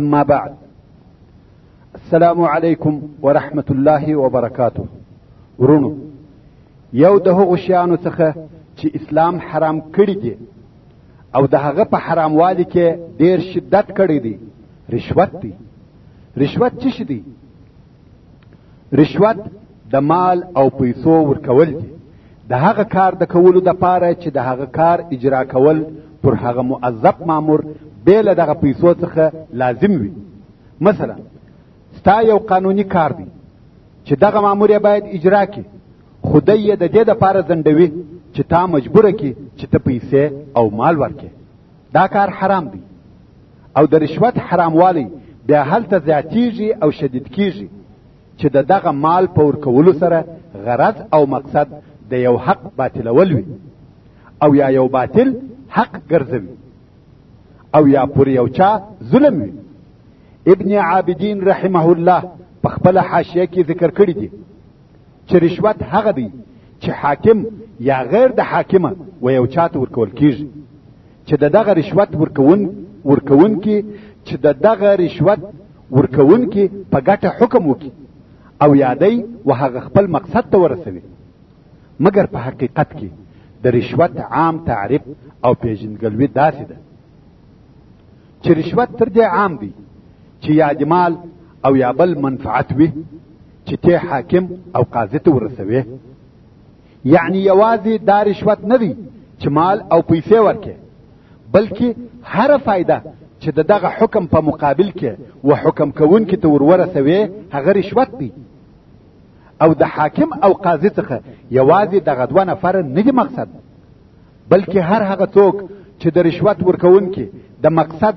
اما بعد السلام علیکم ورحمة الله وبرکاته ورونو یو د هغو شیانو څخه چې اسلام حرام کړي دي او د هغه په حراموالي کې ډیر شدت کړی دی رشوت دی رشوت څه شي دی رشوت د مال او پیسو ورکول دي د هغه کار د کولو د پاره چې د هغه کار اجرا کول پر هغه معذب مامور به له دغه پیسو څخه لازم وي مثلا ستا یو قانوني کار دی چې دغه مامور یې باید اجرا کړي خدای یې د دې د پاره زندوي چې تا مجبوره کړي چې ته پیسې او مال ورکړي دا کار حرام دی او د رشوت حراموالی بیا هلته زیاتیږي او شدید کیږي چې د دغه مال په ورکولو سره غرض او مقصد د یو حق باطلول وي او یا یو باطل حق ګرځوي او یا پر یو چا ظلم وي ابن عابدین رحمه الله په خپل حاشیه کې ذکر کړی دی چې رشوت هغه دی چې حاکم یا غیر د حاکمه و یو چاته ورکول کیږي چې د دغه رشوت ورکون ورکون کې چې د دغه رشوت ورکون کې په ګټه حکم وکړي او یادی و هغه خپل مقصد ته ورسوي مګر په حقیقت کې د رشوت عام تعریف او پیژندګلوي داسې ده چې رشوت تر دې عام دی چې یاد مال او یا بل منفعت وي چې ته حاکم او قاضي ته ورسوي یعنی یوازې دا رشوت نه دی چې مال او پیسې ورکې بلکې هر فایده چې د دغه حکم په مقابل کې و حکم کوونکي ته ورورسوي هغه رشوت دی او د حاکم او قاضي څخه یوازې دغه دوه نفره نه دي مقصد بلکې هر هغه څوک چې د رشوت ورکوونکي د مقصد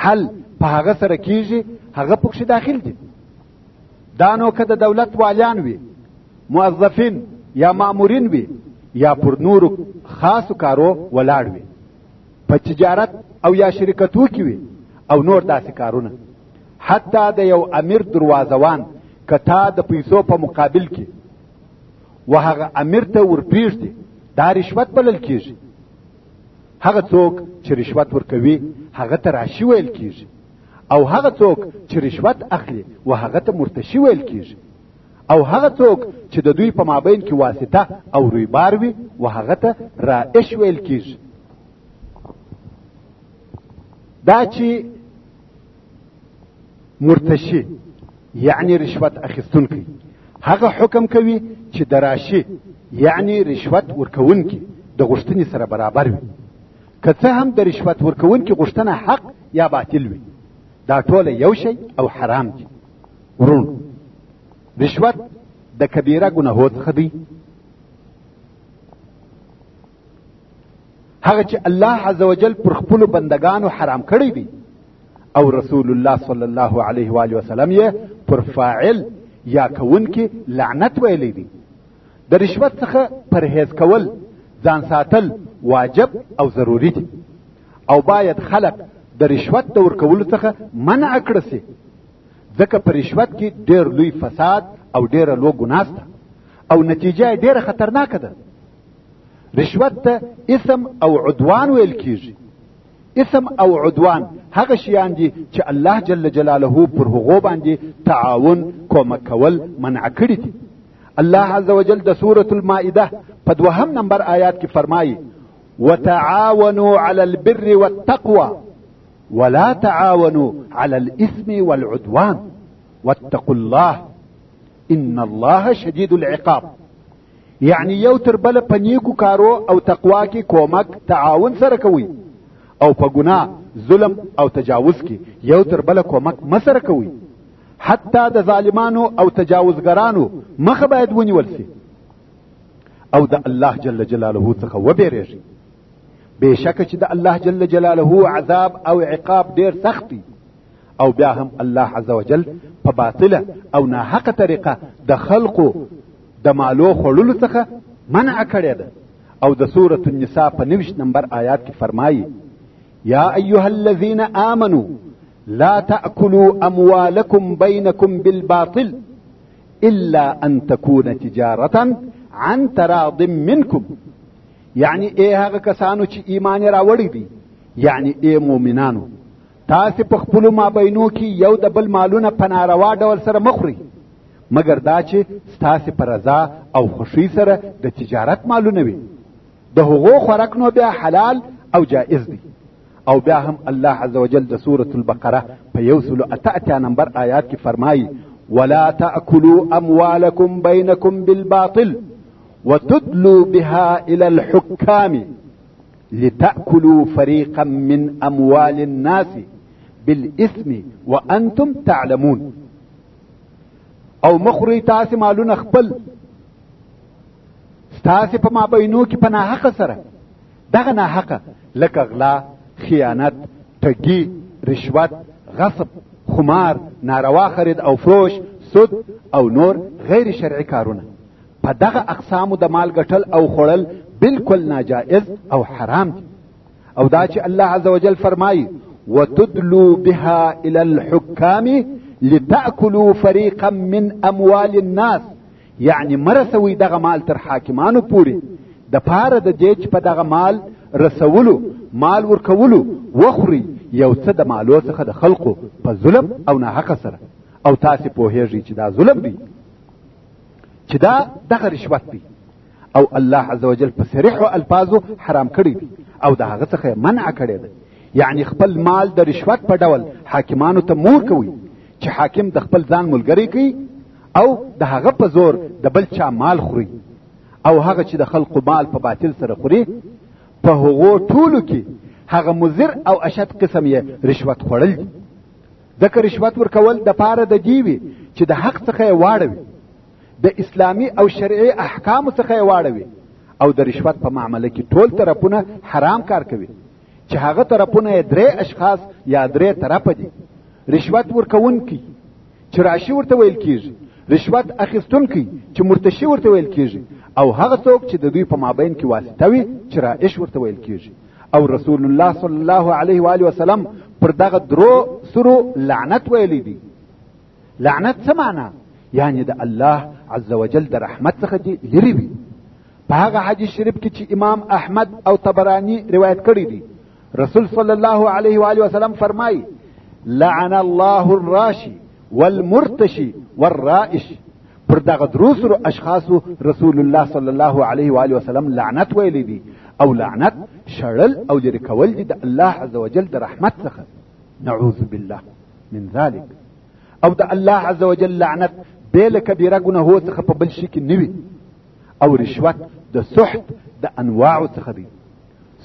حل په هغه سره کیږي هغه پکښې داخل دي دا نو که د دولت والیان وي موظفین یا مامورین وي یا پر نورو خاصو کارو ولاړ وي په تجارت او یا شرکتو کې وي او نور داسې کارونه حتی د یو امیر دروازوان که تا د پیسو په مقابل کې و هغه امیر ته ورپریږدي دا رشوت بلل کیږي هغه څوک چې رشوت ورکوي هغه ته راشي ویل کیږي او هغه څوک چې رشوت اخلي و هغه ته مرتشي ویل کیږي او هغه څوک چې د دوی په مابین کې واسطه او رویبار وي و هغه ته رائش ویل کیږي دا چې مرتشي یعنی رشوت اخیستونکی هغه حکم کوي چې د راشي یعنی رشوت ورکوونکي د غوښتنې سره برابر وي که څه هم د رشوت ورکوونکي غوښتنه حق یا باطل وي دا ټوله یو شی او حرام دي ورونو رشوت د کبیره ګناهو څخه دی هغه چې الله عزوجل پر خپل بندگانو حرام کړی دی او رسول الله صلی الله علیه و علیه وسلم یې پر فاعل یا کوونکي لعنت ویلی دی د رشوت څخه پرهیز کول ځان ساتل واجب او ضروری دي او باید خلق د رشوت د ورکولو څخه منع کړه سي ځکه په رشوت کې ډېر لوی فساد او ډېره لو ګناسته او نتیجه ډېره خطرناکه ده رشوت ته اسم او عدوان ویل کیږي اسم او عدوان هغه شیان دي چې الله جل جلاله پر هغو باندې تعاون کومک کول منع کړی دي الله عز وجل د سورة المائده په دوهم نمبر آیات کې فرمایي وتعاونوا على البر والتقوى ولا تعاونوا على الإثم والعدوان واتقوا الله إن الله شديد العقاب یعنی یو تر بل په نیکو کارو او تقوا کې کومک تعاون سره کوي او په ګناه ظلم او تجاوز کې یو تر بل کومک مسره کوي حتی د ظالمانو او تجاوزګرانو مخه باید ونیول سي او د الله جل جلاله څخه وبېرېږي بېشکه چې د الله جل جلاله عذاب او عقاب ډېر سخت دی او بیا هم الله عز وجل په باطله او ناحقه طریقه د خلقو د مالو خوړلو څخه منع کړې ده او د سورة النساء په نویشت نمبر آیات کې فرمایي یا ایها الذین آمنو لا تأکلوا اموالکم بینکم بالباطل الا ان تكون تجارة عن تراض منکم یعنی ای هغه کسانو چې ایمان راوړی دی یعنی ای مؤمنانو تاسې په خپلو مابینو کې یو د بل مالونه په ناروا ډول سره مه خورئ مګر دا چې ستاسې په رضا او خوښۍ سره د تجارت مالونه وي د هغو خوراک نو بیا حلال او جائز دی او بیا هم الله عز وجل د سورة البقره په یو سلو اته اتیا نمبر آیات کې فرمایي ولا تأکلوا اموالکم بینکم بالباطل وتدلوا بها الى الحکام لتأكلوا فريقا من اموال الناس بالاسم وانتم تعلمون او مخری تاسو مالونه خپل تاسو په مابینو کې پناه حق سره دغه نه حق لکه غلا خیانت ټګي رشوت غصب خمار ناروا خرید او فروش سود او نور غیر شرعي کارونه په دغه اقسامو د مال ګټل او خوړل بالکل ناجائز او حرام دي او دا چې الله عز وجل فرمایي وتدلو بها الى الحكام لتأكلوا فريقا من اموال الناس یعنی مرسوي دغه مال تر حاکمانو پوري د پاره د دې چې په دغه مال رسولو مال ورکولو وخوري یو څه د مالو څخه د خلقو په ظلم او ناحقه سره او تاسې پوهیږئ چې دا ظلم دی چې دا دغه رشوت دی او الله عزوجل په صریح الفاظو حرام کړی دی او د هغه څخه منع کړی دی یعنی خپل مال د رشوت په ډول حاکمانو ته مور کوي چې حاکم د خپل ځان ملګری کوي او د هغه په زور د بل چا مال خوري او هغه چې د خلقو مال په باطل سره خوري په هغو ټولو کې هغه مضر او اشد قسم یې رشوت خوړل دي ځکه رشوت ورکول د پاره د دی وي چې د حق څخه یې واړوي د اسلامي او شرعي احکامو څخه یې واړوي او د رشوت په معامله کې ټول طرفونه حرام کار کوي چې هغه طرفونه یې درې اشخاص یا درې طرفه دي رشوت ورکوونکي چې راشي ورته ویل کیږي رشوت اخیستونکي چې مرتشي ورته ویل کیږي او هغه څوک چې د دوی په مابین کې واسطه وي چې رائش ورته ویل کیږي او رسول الله صلی الله علیه و آله وسلم پر دغه درو سرو لعنت ویلی دی لعنت څه معنا یعنی د الله عز وجل د رحمت څخه دی لری وي په هغه حدیث شریف کې چې امام احمد او طبرانی روایت کړی دی رسول صلی الله علیه و آله وسلم فرمایي لعن الله الراشي والمرتشي والرائش پر دغه درو سرو اشخاصو رسول الله صلی الله علیه و آله وسلم لعنت ویلی دی او لعنت شړل او لرې کول دي د الله عز وجل د رحمت څخه نعوذ بالله من ذلك او د الله عز وجل لعنت بې له کبیره ګناهو څخه په بل شي کې نه وي او رشوت د سحت د انواع څخه دی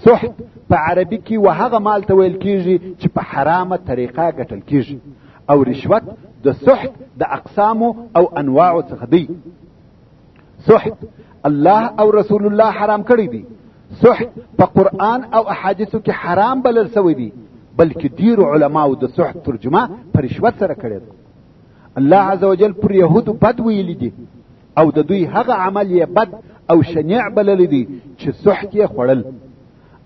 سحت په عربي کې و هغه مال ته ویل کیږي چې په حرامه طریقه ګټل کیږي او رشوت د سحت د اقسامو او انواع څخه دی سحت الله او رسول الله حرام کړی دی سحت په قرآن او احادیثو کې حرام بلل سوی دی بلکې ډیرو علماو د سحت ترجمه په رشوت سره کړې ده الله عز وجل پر یهودو بد ویلي دي او د دوی هغه عمل یې بد او شنیع بللی دی چې سحت یې خوړل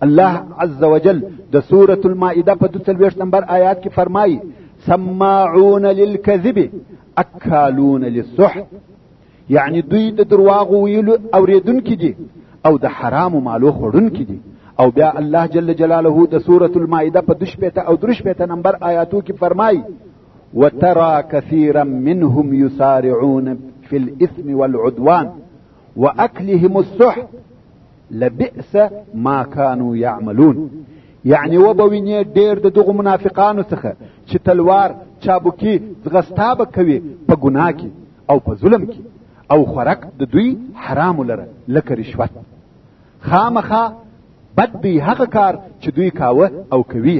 الله عز وجل د سورة المائده په دوڅلوېښت نمبر آیات کې فرمایي سماعون للکذب اکالون للسحت یعنی دوی د درواغو ویلو اورېدونکي دي او د حرامو مالو خوړونکي دي او بیا الله جل جلاله د سورة المائده په دوشپېته او درشپېته نمبر آیاتو کې فرمایي وترى كثيرا منهم يسارعون في الاثم والعدوان واكلهم السح لبئس ما كانوا يعملون یعنی و به وینې ډېر د دغو منافقانو څخه چې تلوار چابکي ځغستا به کوي په ګناه کې او په ظلم کې او خوراک د دوی حرام لره لکه رشوت خامخا بد دی هغه کار چې دوی کاوه او کوي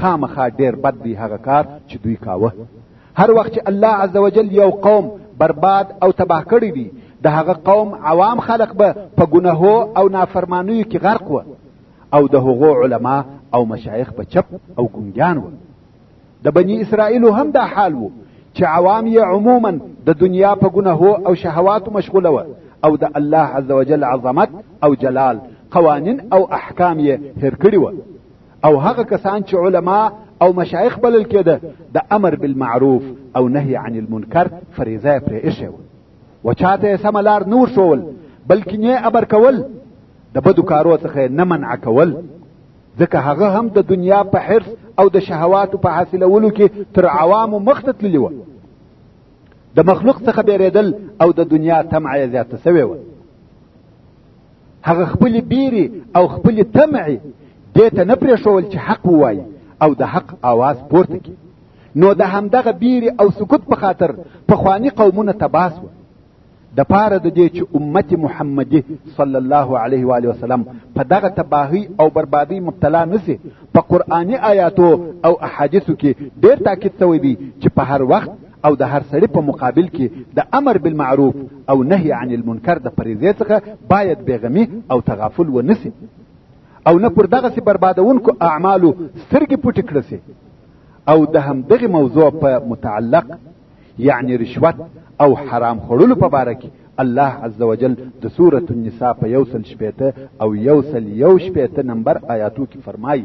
خامخا ډیر بد دی هغه کار چې دوی کاوه هر وخت چې الله عزوجل یو قوم برباد او تباه کړی وي د هغه قوم عوام خلق به په ګناهو او نافرمانیو کې غرق و او د هغو علما او مشایخ به چپ او ګونګیان و د بنی اسرائیلو هم دا حال و چې عوام یې عموما د دنیا په ګناهو او شهواتو مشغوله و او د الله عزوجل عظمت او جلال قوانین او احکام یې هېر کړي و او هغه کسان چې علما او مشایخ بلل کېده د امر بالمعروف او نهی عن المنکر فریضه یې پرې ایښې وه و چاته یې سمه لار نه ورښول بلکې نه ابر کول د بدو کارو څخه نه منع کول ځکه هغه هم د دنیا په حرص او د شهواتو په حاصلولو کې تر عوامو مخته تللي وه د مخلوق څخه بیرېدل او د دنیا طمع یې زیاته سوې وه هغه خپل بیری او خپل تمعي دې ته نه پرېښول چې حق ووایي او د حق آواز پورته کړي نو د همدغه بیری او سکوت په خاطر پخواني قومونه تباه سوه د پاره د دې چې امت محمدي صلی الله علیه و وسلم په دغه تباهی او بربادی مبتلا نسی په قرآني آیاتو او احادیثو کې ډېر تاکید شوی دی چې په هر وخت او د هر سړي په مقابل کې د امر بالمعروف او نهي عن المنکر د فریضې څخه باید بیغمي او تغافل ونسی او نه پر دغه سي بربادونکو اعمالو سترګې پټې کړې سي او د همدغه موضوع په متعلق یعنی رشوت او حرام خورلو په باره کې الله عز وجل د سورة النساء په یو سل شپېته او یو سل یو شپېته نمبر آیاتو کې فرمایي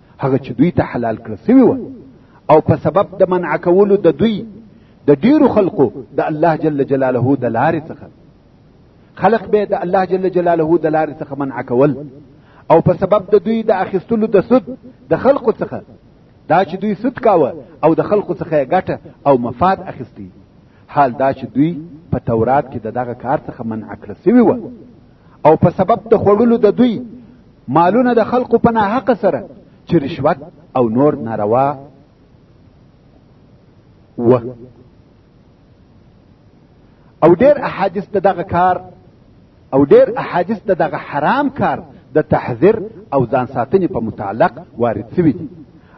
هغه چې دوی ته حلال کړ سوی و او په سبب د منع کولو د دوی د ډیرو خلقو د الله جل جلاله د لارې څخه خلق به د الله جل جلاله د لارې څخه منع کول او په سبب د دوی د اخیستلو د سود د خلقو څخه دا چې دوی سود کاوه او د خلقو څخه یې ګټه او مفاد اخیستی حال دا چې دوی په تورات کې د دغه کار څخه منع کړ سوي وه او په سبب د خوړلو د دوی مالونه د خلقو په ناحقه سره چې رشوت او نور ناروا و او ډیر احادیث د دغه کار او ډیر احادیث د دغه حرام کار د تحذير او ځان ساتنې په متعلق وارد شوي دي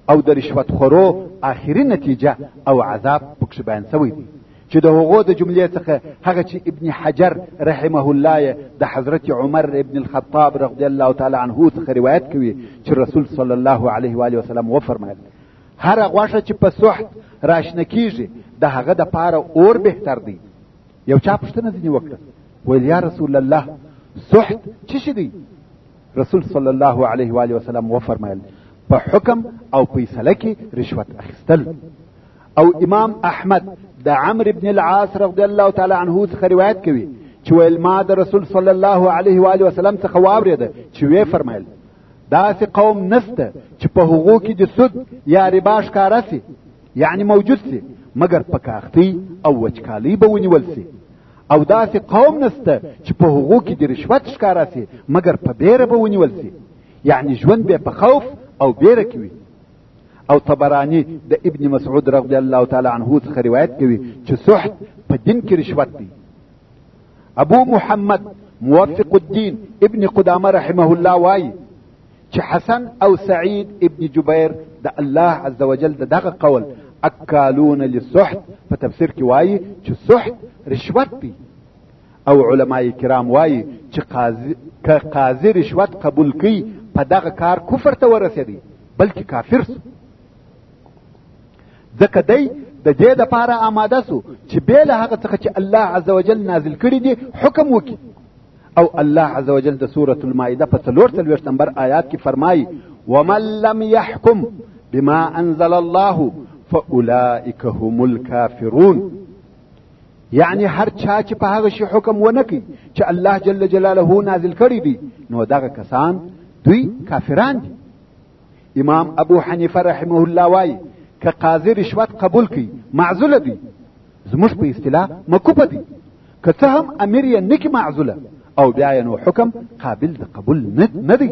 او د رشوت خورو آخري نتیجه او عذاب پکښې بیان شوی دی چې د هغو د جملې څخه هغه چې ابن حجر رحمه الله یې د حضرت عمر ابن الخطاب رضی الله تعالی عنه څخه روایت کوي چې رسول صلی الله علیه و وسلم وفرمایل هر غوښه چې په سحت راشنه کیږي د هغه د پاره اور بهتر دی یو چا پوښتنه ځینې وکړه ویل یا رسول الله سحت څه شي دی رسول صلی الله علیه و وسلم وفرمایل په حکم او فیصله کې رشوت اخیستل او امام احمد د عمرو ابن العاص رضی الله تعالی عنه څخه روایت کوي چې ویل ما د رسول صلی الله علیه و علیه وسلم څخه واورېده چې وی فرمایل داسې قوم نسته چې په هغو کې د سود یا ربا ښکاره سي یعنی موجود سي مګر په کاختی او وچکالۍ به ونیول سي او داسې قوم نسته چې په هغو کې د رشوت ښکاره سي مګر په بیره به ونیول سي یعنی ژوند به په خوف او بیره کې وي او طبرانی د ابن مسعود رضی الله تعالی عنه څخه روایت کوي چې سحت په دین کې رشوت دی ابو محمد موفق الدین ابن قدامه رحمه الله وایي چې حسن او سعید ابن جبیر د الله عز وجل د دغه قول اکالون للسحت په تفسیر کې وایي چې سحت رشوت دی او علماء کرام وایي چې قاضي که قاضي رشوت قبول کړي په دغه کار کفر ته ورسېدی بلکې کافر سو ځکه دی د دې دپاره آماده سو چې بې له هغه څخه چې الله عز وجل نازل کړي دي حکم وکړي او الله عز وجل د سورة المائده په څلور څلوېښت نمبر آیات کې فرمایي ومن لم يحكم بما انزل الله فاولئک هم الكافرون یعنی هر چا چې په هغه شي حکم ونه کوي چې الله جل جلاله نازل کړی دی نو دغه کسان دوی کافران دي امام ابو حنیفه رحمه الله وایي که قاضي رشوت قبول کړي معزوله دی زموږ په اصطلاح مکوپه دی که څه هم امیر یې نکي معزوله او بیا یې نو حکم قابل د قبول نه دی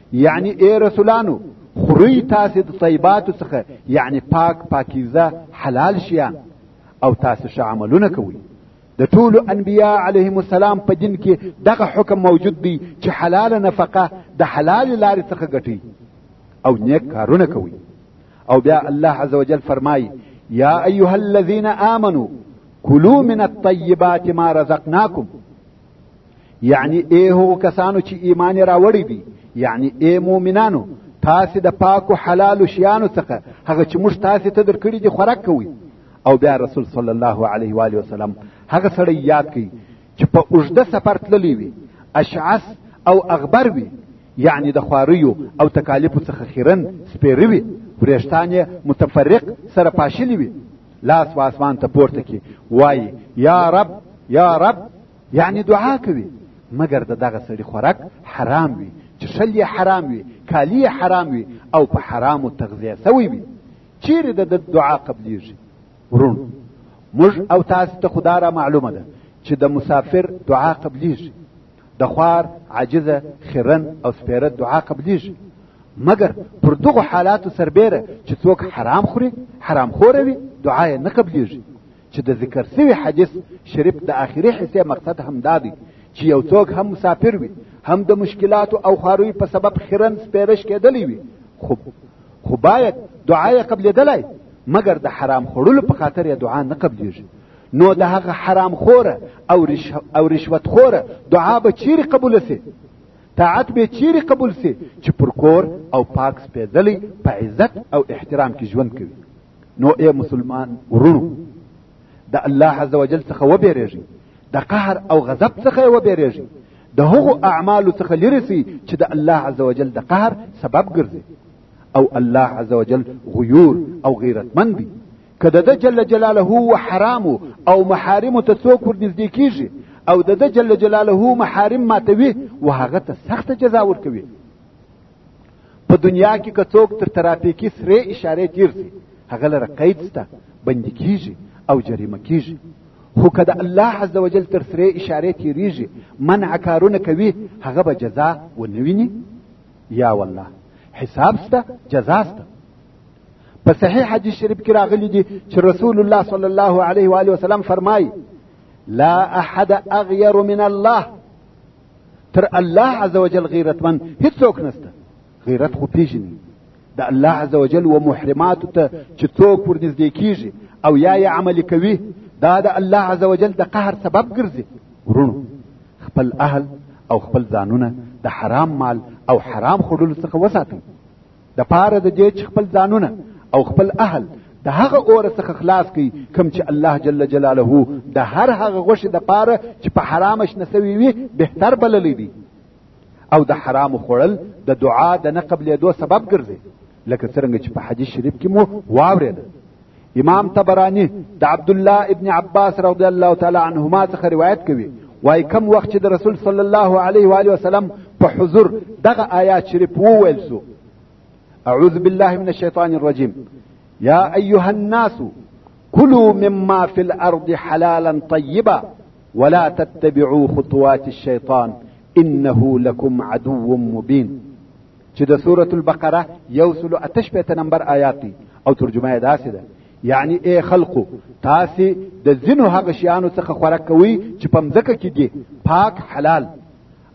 یعنی ای رسولانو خوري تاسو د طیباتو څخه یعنی پاک پاکیزه حلال شیان او تاسو ښه عملونه کوئ د ټولو انبیاء علیهم السلام په دین کې دغه حکم موجود دی چې حلاله نفقه د حلال لارې څخه ګټي او نیک کارونه کوي او بیا الله عز وجل فرمایي یا ایها الذین آمنو کلوا من الطیبات ما رزقناکم یعنی ای هغو کسانو چې ایمان یې راوړی دی یعنی ای مؤمنانو تاسې د پاکو حلالو شیانو څخه هغه چې موږ تاسې ته درکړي دي خوراک کوئ او بیا رسول صلی الله علیه و وسلم هغه سړی یاد کړي چې په اوږده سفر تللی وي اشعث او اغبر وي یعنی د خواریو او تکالیفو څخه خیرن سپیروي وریښتان یې متفرق سره پاشلي وي لاس په اسمان ته پورته کی وای یا رب یا رب یعنی دعا کوي مګر د دغه سړي خوراک حرام وي چې شل یې حرام وي کالی یې حرام وي او په حرامو تغذیه سوی وي چیرې د ده دعا قبلیږي ورونو موږ او تاسو ته خدا را معلومه ده چې د مسافر دعا قبلیږي د خوار عاجزه خیرن او سپیره دعا قبلیږي مګر پر دغو حالاتو سربیره چې څوک حرام خوري حرام خوره وي دعا یې نه قبلیږي چې د ذکر سوي حدیث شریف د آخري حصې مقصد هم دا دی چې یو څوک هم مسافر وي هم د مشکلاتو او خواروي په سبب خیرن سپیرش کېدلی وي خو خو باید دعا یې قبلېدلی مګر د حرام خوړلو په خاطر یې دعا نه قبلېږي نو د هغه حرام خوره او رشوه او رشوت خوره دعا به چیرې قبول سي طاعت به چیرې قبول سي چې پر کور او پاک سپېځلې په عزت او احترام کې ژوند کوي نو اے مسلمان ورونو د الله عز وجل څخه وبېرېږي د قهر او غضب څخه وبېرېږي د هغو اعمالو څخه لرې سي چې د الله عز وجل د قهر سبب ګرځي او الله عز وجل غیور او غیرتمند دی که د ده جل جلاله و حرامو او محارمو ته څوک ورنږدې کیږي او د ده جل جلاله محارم ماتوي و هغه ته سخته جزا ورکوي په دنیا کې که څوک تر ترافیکي سرې اشارې تیر سي هغه لره قید سته بندي کیږي او جریمه کیږي خو که د الله عز وجل تر سرې اشارې تیریږي منع کارونه کوي هغه به جزا ونه ویني یا والله حساب سته جزا سته په صحیح حدیث شریف کې راغلی دی چې رسول الله صلی الله علیه و آله وسلم فرمایي لا احد اغیر من الله تر الله عز وجل غیرتمن هیڅوک نشته غیرت خو پیژني د الله عز وجل و محرماتو ته چې څوک ورنږدې کیږي او یا یې عملي کوي دا د الله عز وجل د قهر سبب ګرځي ورونو خپل اهل او خپل ځانونه د حرام مال او حرام خوړلو څخه وساتئ د پاره د دې چې خپل ځانونه او خپل اهل د هغه اور څخه خلاص کړي کوم چې الله جل جلاله د هر هغه غوښې د پاره چې په حرام شنه سوي وي بهتر بللی دی او د حرام خوړل د دعا د نه قبلېدو سبب ګرځي لکه څرنګه چې په حدیث شریف کې مو واورېده امام تبرانی د عبد الله ابن عباس رضی الله تعالی عنهما څخه روایت کوي وای کم وخت چې د رسول صلی الله علیه و علیه وسلم په حضور دغه آیات شریف وویل سو اعوذ بالله من الشیطان الرجیم یا ایها الناس كلوا مما في الارض حلالا طيبا ولا تتبعوا خطوات الشيطان انه لكم عدو مبين چې د سورة البقره یو سلو اته شپېته نمبر آیات دی او ترجمه یې داسې ده یعنی ای خلقو تاسې د ځینو هغه شیانو څخه خوراک کوئ چې په مځکه کې دي پاک حلال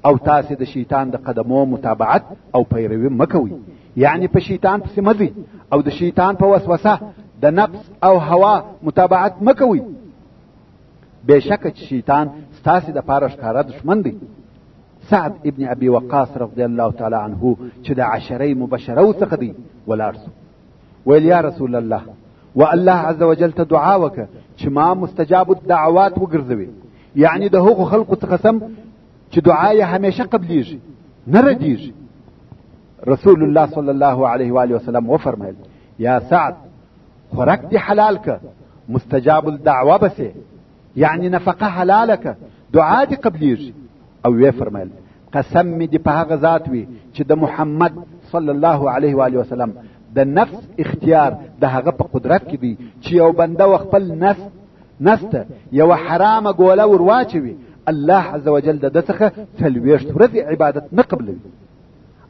او تاسې د شیطان د قدمو متابعت او پیروي مه کوئ یعنی په شیطان پسې مه او د شیطان په وسوسه د نفس او هوا متابعت مه کوئ بېشکه چې شیطان ستاسې دپاره ښکاره دښمن دی سعد ابن ابي وقاص رضی الله تعالی عنه چې د عشره مبشره څخه دی ولاړ سو ویل یا رسول الله و الله عز وجل ته دعا وکړه چې ما مستجاب الدعوات وګرځوي یعنی د هغو خلقو څخه سم چې دعا یې همیشه قبلیږي نه ردیږي رسول الله صلی الله علیه و آله وسلم وفرمایل یا سعد خوراک دی حلال که مستجاب الدعوه بسې یعنی نفقه حلاله که دعا دې قبلیږي او ویې فرمایل قسم مې دې په هغه ذات وي چې د محمد صلی الله علیه و وسلم د نفس اختیار د هغه په قدرت کې دی چې یو بنده و خپل نفس نسته یو حرامه ګوله ور واچوي الله عز وجل د ده څخه څلوېښت ورځې عبادت نه قبلوي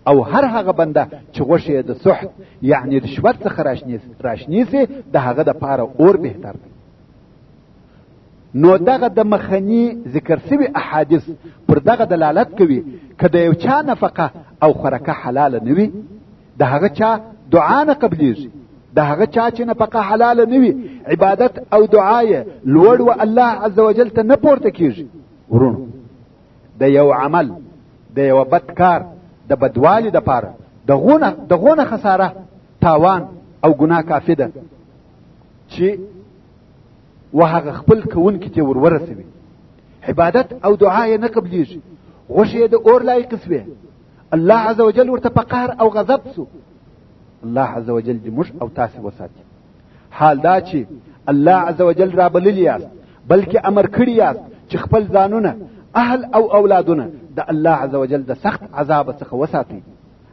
او هر هغه بنده چې غوښې یې د سحت یعنې رشوت څخه راشنیسي د هغه دپاره اور بهتر دی نو دغه د مخنی ذکر سوي احادیث پر دغه دلالت کوي که د یو چا نفقه او خورکه حلاله نه وي د هغه چا دعا نه قبلیږي د هغه چا چې نفقه حلاله نه وي عبادت او دعا یې لوړ و الله عز وجل ته نه پورته کیږي ورونو د یو عمل د یو بد کار د بدوالي دپاره د غونه د غونه خساره تاوان او ګناه کافي ده چې وهغه خپل کوونکي ته ورورسوي عبادت او دعا یې نه قبلېږي غوښې یې د اور لایق سوې الله عز وجل ورته په قهر او غضب سو الله عز وجل دې موږ او تاسې وساتي حال دا چې الله عز وجل را بللي یاست بلکې امر کړي یاست چې خپل ځانونه اهل او اولادونه د الله عز وجل د سخت عذاب څخه وساتي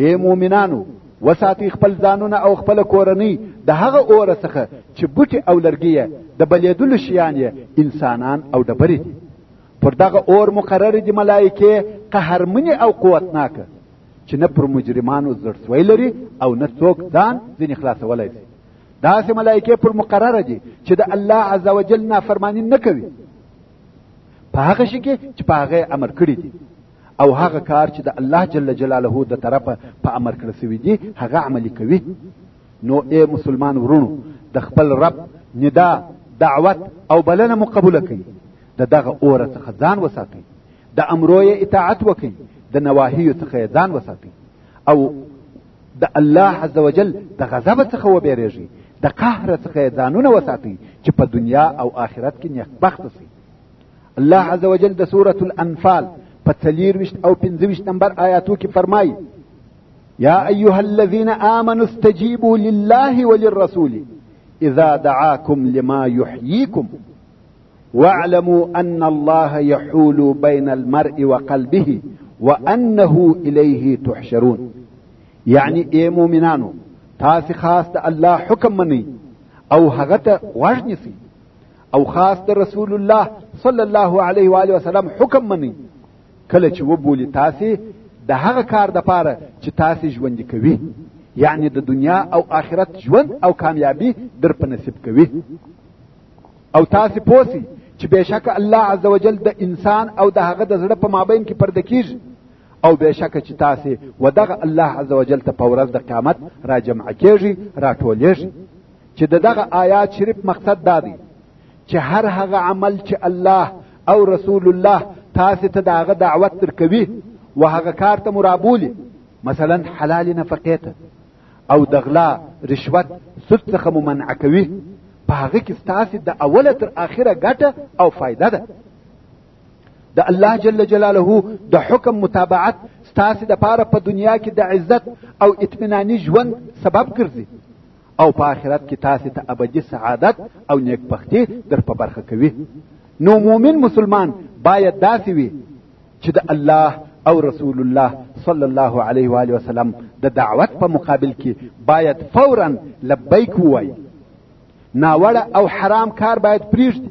اے مؤمنانو وساتي خپل ځانونه او خپل کورنۍ د هغه اور څخه چې بوټي او لرګي د بلیدلو شیان یې انسانان او ډبرې دي پر دغه اور مقرر دي ملایکې قهرمنې او قوتناکه چې نه پر مجرمانو زړسوی لري او نه څوک ځان ځینې خلاصولی شي داسې ملایکې پر مقرره دي چې د الله عز وجل نافرمانی نه کوي په هغه شي کې چې په هغه امر کړی دي او هغه کار چې د الله جل جلاله د طرفه په امر کړی شوی دی هغه عملی کوي نو ای مسلمان ورونو د خپل رب ندا دعوت او بلنه مو قبوله کړئ د دغه اوره څخه ځان وساتئ د امرو یې اطاعت وکړئ د نواهیو څخه یې ځان وساتئ او د الله عز وجل د غضب څخه وبېرېږئ د قهر څخه یې ځانونه وساتئ چې په دنیا او آخرت کې نیکبخته شئ الله عز وجل د سورة الانفال په څلېرویشت او پنځه نمبر آیاتو کې فرمایي یا ایها الذین آمنوا استجیبوا لله وللرسول اذا دعاکم لما یحییکم واعلموا ان الله يحول بين المرء وقلبه وانه الیه تحشرون یعنی ای مؤمنانو تاسو خاص د الله حکم منئ او هغه ته غوږ نیسئ او خاص د رسول الله صلی الله علیه و علیه وسلم حکم منی کله چې وبولی تاسو د هغه کار د پاره چې تاسو ژوند کوي یعنی د دنیا او آخرت ژوند او کامیابی در په نصیب کوي او تاسو پوسی چې بهشکه الله عزوجل د انسان او د هغه د زړه په مابین کې پرده کیږي او بشک چې تاسو ودغه الله عزوجل ته په ورځ د قیامت را جمع کیږي را ټولیږي چې دغه آیات شریف مقصد دا دی چې هر هغه عمل چې الله او رسول الله تاسو ته داغه دعوت درکوي و هغه کار ته مرابولي مثلا حلال نفقه ته او دغلا رشوت سود څخه ممنع کوي په هغه کې ستاسو د اوله تر اخره ګټه او فایده ده د الله جل جلاله د حکم متابعت ستاسو د پاره په دنیا کې د عزت او اطمیناني ژوند سبب ګرځي او په آخرت کې تاسو ته ابدي سعادت او نیکبختي در په برخه کوي نو مؤمن مسلمان باید داسې وي چې د الله او رسول الله صلی الله علیه و آله وسلم د دعوت په مقابل کې باید فورا لبیک ووایي ناوړه او حرام کار باید پریږدي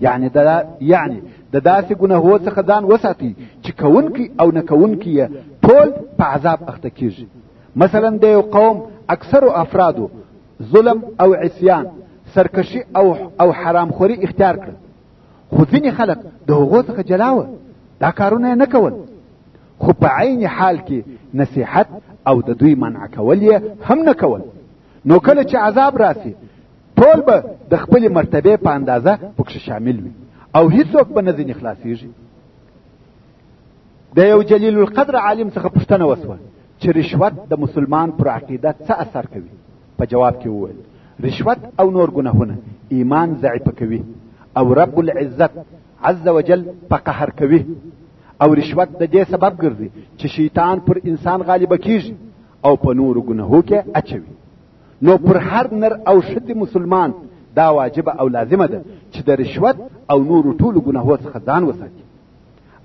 یعنی دا یعنی د داسې ګناهو څخه ځان وساتي چې کوونکی او نه کوونکی یې ټول په عذاب اخته کیږي مثلا د یو قوم اکثرو افرادو ظلم او عصیان سرکشي او او حرامخوري اختیار کړه خو ځینې خلک د هغو څخه جلا وه دا کارونه یې نه کول خو په عین حال کې نصیحت او د دوی منع کول یې هم نه کول نو کله چې عذاب راسي ټول به د خپل مرتبه په اندازه پکې شامل وي او هیڅوک به نه ځینې خلاصیږي د یو جلیل القدر عالم څخه پوښتنه وسوه چې رشوت د مسلمان پر عقیده څه اثر کوي په جواب کې وویل رشوت او نور ګناهونه ایمان ضعیف کوي او رب العزت عز وجل په قهر کوي او رشوت د دې سبب ګرځي چې شیطان پر انسان غالب کیږي او په نورو ګناهو کې اچوي نو پر هر نر او ښځې مسلمان دا واجبه او لازمه ده چې د رشوت او نورو ټولو ګناهو څخه ځان وساتي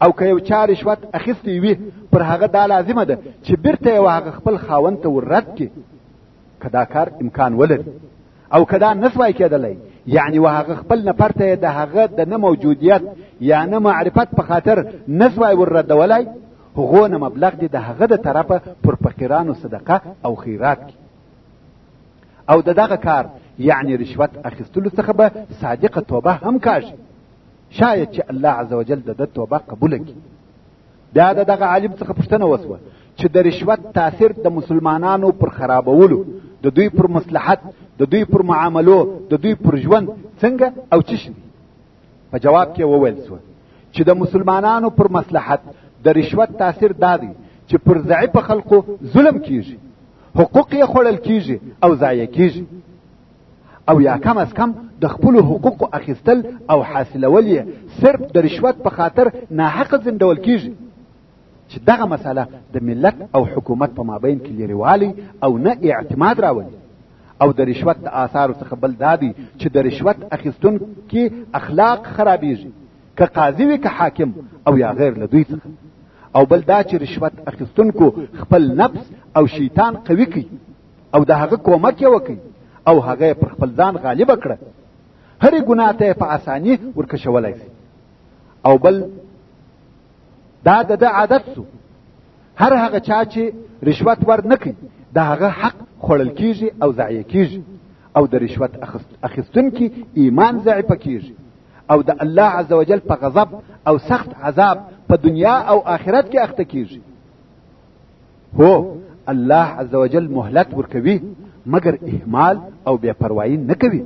او که یو چا رشوت اخیستی وي پر هغه دا لازمه ده چې بیرته یې هغه خپل خاوند ته ورد کړي که دا کار امکان ولري او که دا نسوای کېدلی یعنی و هغه خپل نفر ته د هغه د نه موجودیت یا نه معرفت په خاطر نسوای ور ردولای هغو نه مبلغ دې د هغه د طرفه پر فقیرانو صدقه او خیرات کی او د دغه کار یعنی رشوت اخیستلو څخه به صادقه توبه هم کاږي شاید چې الله عز وجل د ده توبه قبوله کړي بیا د دغه عالم څخه پوښتنه وسوه چې د رشوت تاثیر د مسلمانانو پر خرابولو د دوی پر مصلحت د دوی پر معاملو د دوی پر ژوند څنګه او چی شي په جواب کې وویل سو چې د مسلمانانو پر مصلحت د رشوت تاثیر دا دی چې پر ضعیف خلکو ظلم کیږي حقوق یې خوړل کیږي او ضایع کیږي او یا کم از کم د خپل حقوق اخیستل او حاصلول یې صرف د رشوت په خاطر ناحق زندول کیږي چې دغه مسله د ملت او حکومت په مابین کې لريوالي او نه اعتماد راولي او د رشوت د آثارو څخه بل دا دی چې د رشوت اخیستون کې اخلاق خرابېږي که قاضي وي که حاکم او یا غیر له دوی څخه او بل دا چې رشوت اخیستونکو خپل نفس او شیطان قوي کوي او د هغه کومک یې وکړي او هغه پر خپل ځان غالب کړه هرې ګناه ته په اساني ورکشولی شي او بل دا د ده عادت سو هر هغه چا چې رشوت ور نه کوي د هغه حق خوړل کیږي او ضایع کیږي او د رشوت اخیستونکي ایمان ضعیفه کیږي او د الله عزوجل په غضب او سخت عذاب په دنیا او آخرت کې اخته کیږي هو الله عزوجل مهلت ورکوي مګر اهمال او بې پروايي نه کوي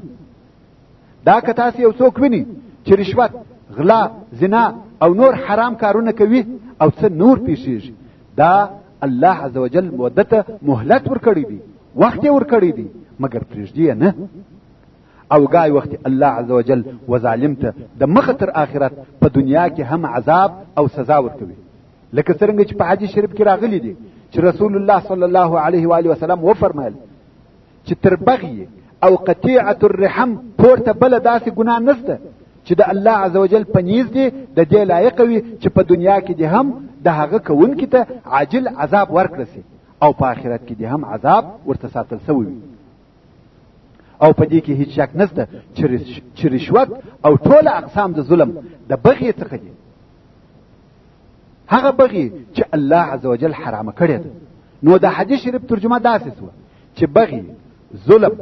دا که تاسو یو څوک ویني چې رشوت غلا زنا او نور حرام کارونه کوي او څه نور پیښیږي دا الله عزوجل موده ته مهلت ورکړی دی وخت یې ورکړی دی مګر پرېږدي نه او ګای وخت الله عزوجل و ظالم ته د مخه تر آخرت په دنیا کې هم عذاب او سزا ورکوي لکه څرنګه چې په حدیث شریف کې راغلی دی چې رسول الله صلی الله علیه و آله وسلم وفرمایل چې تر بغي او قطيعه الرحم پورته بل داسې ګناه نشته چې د الله عزوجل په نیز دی د دې لایق وي چې په دنیا کې دی هم د هغه کوونکي ته عاجل عذاب ورکړي سي او په آخرت کې دی هم عذاب ورته ساتل سوی وي او په دې کې هیڅ شک نشته چې رشوت او ټول اقسام د ظلم د بغي څخه دي هغه بغي چې الله عزوجل حرام کړی دی نو د حدیث شریف ترجمه داسې سوه چې بغي ظلم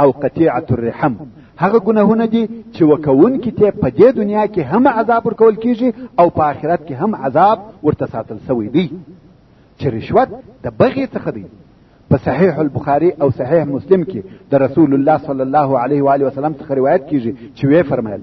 او قطیعه الرحم هغه ګناهونه دي چې وکونکي ته په دې دنیا کې هم عذاب ورکول کیږي او په آخرت کې هم عذاب ورته ساتل سوی دی چې رشوت د بغي څخه دی په صحیح البخاری او صحیح مسلم کې د رسول الله صلی الله علیه و علیه وسلم څخه روایت کیږي چې وی فرمایل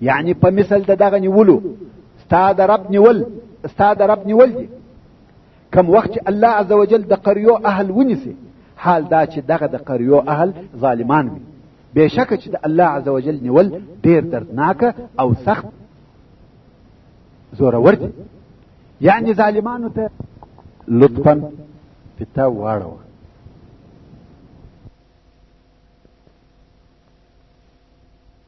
یعنی په مثل د دغه نیولو ستا د رب نیول ستا د رب نیول دي کم وخت چې الله عز وجل د قریو اهل ونیسي حال دا چې دغه د قریو اهل ظالمان وي بېشکه چې د الله عز وجل نیول ډېر دردناکه او سخت زورور دي یعنی ظالمانو ته لطفا پتا واړوه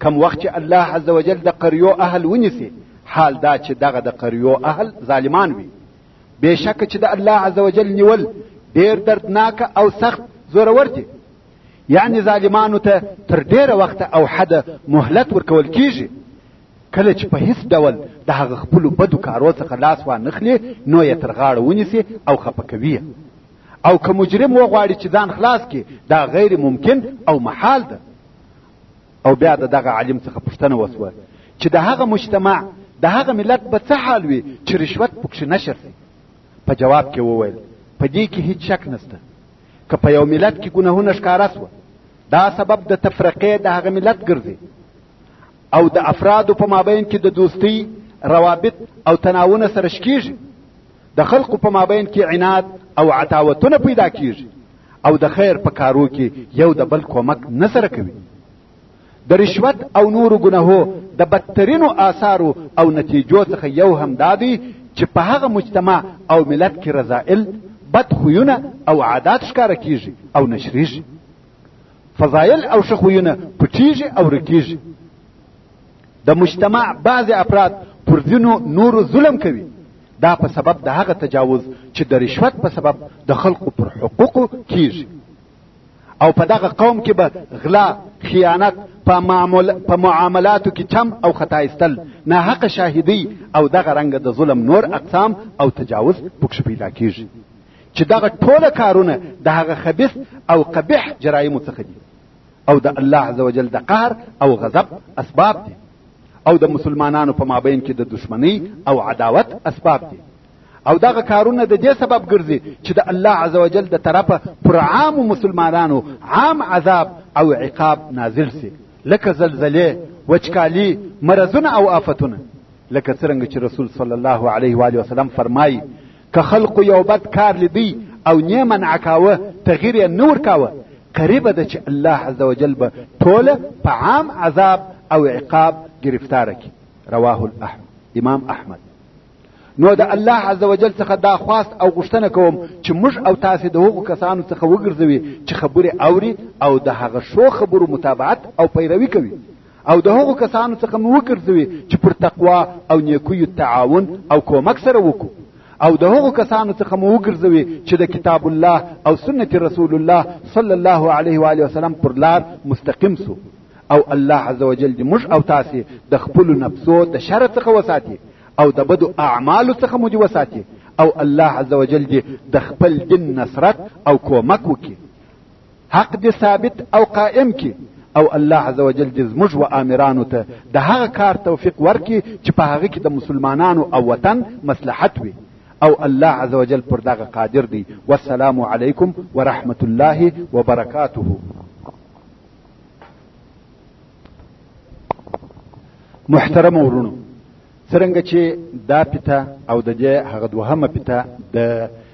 کم وخت چې الله عزوجل د قریو اهل ونیسي حال دا چې دغه د قریو اهل ظالمان وي بېشکه چې د الله عزوجل نیول ډېر دردناک او سخت زورور دي یعنی ظالمانو ته تر ډېره وخته او حده مهلت ورکول کیږي کله چې په هیڅ ډول د هغه خپلو بدو کارو څخه لاس وانخلي نو یې تر غاړه ونیسي او خفه کوي او که مجرم وغواړي چې ځان خلاص کړي دا غیر ممکن او محال ده او بیا د دغه عالم څخه پوښتنه وسوه چې د هغه مجتمع د هغه ملت به څه حال وي چې رشوت پکښې نشر شي په جواب کې وویل په دې کې هیڅ شک نشته که په یو ملت کې ګناهونه ښکاره سوه دا سبب د تفرقې د هغه ملت ګرځي او د افرادو په مابین کې د دوستۍ روابط او تناونه سره شکیږي د خلقو په مابین کې عناد او عداوتونه پیدا کیږي او د خیر په کارو کې یو د بل کمک نه سره کوي د رشوت او نورو ګناهو د بدترینو آثارو او نتیجو څخه یو هم دا دی چې په هغه مجتمع او ملت کې رضائل بد خویونه او عادات ښکاره کیږي او نشریږي فضایل او ښه خویونه پټیږي او رکیږي د مجتمع بعضې افراد پر ځینو نورو ظلم کوي دا په سبب د هغه تجاوز چې د رشوت په سبب د خلقو پر حقوقو کیږي او په دغه قوم کې به غلا خیانت په معامل په معاملاتو کې چم او خطا استل نه حق شاهدی او دغه رنګ د ظلم نور اقسام او تجاوز پکښ پیدا کیږي چې دغه ټوله کارونه د هغه خبيث او قبیح جرایمو څخه دي او د الله عز وجل د قهر او غضب اسباب دي او د مسلمانانو په مابین کې د دشمنی او عداوت اسباب دي او دغه کارونه د دې سبب ګرځي چې د الله عز وجل د طرفه پر عام مسلمانانو عام عذاب او عقاب نازل سي لکه زلزلې وچکالي مرضونه او آفتونه لکه څرنګه چې رسول صلی الله علیه و وسلم فرمایي که خلقو یو بد کار لیدی او نې منع کاوه تغیر یې نه ورکاوه قریبه ده چې الله عز وجل به ټوله په عام عذاب او عقاب گرفتار کی رواه الاحمد امام احمد نو د الله عز وجل څخه دا خواست او غوښتنه کوم چې موږ او تاسو د هغو کسانو څخه وګرځوي چې خبرې اوري او د هغه شو خبرو متابعت او پیروي کوي او د هغو کسانو څخه مو وګرځوي چې پر تقوا او نیکویو تعاون او کومک سره وکړو او د هغو کسانو څخه مو وګرځوي چې د کتاب الله او سنت رسول الله صلی الله علیه و علیه وسلم پر لار مستقیم سو او الله عز وجل دې موږ او تاسو د خپل نفسو د شر څخه وساتي او د بدو اعمالو څخه مو دې وساتي او الله عز وجل دې د خپل دین نصرت او کومک وکړي حق دې ثابت او قائم کی او الله عزوجل دې زموږ و آمرانو ته د هغه کار توفیق ورکړي چې په هغه کې د مسلمانانو او وطن مصلحت وي او الله عزوجل پر دغه قادر دی والسلام علیکم ورحمت الله وبرکاته محترم ورونو څرنګه چې دا پته او د دې هغه دوهمه پته د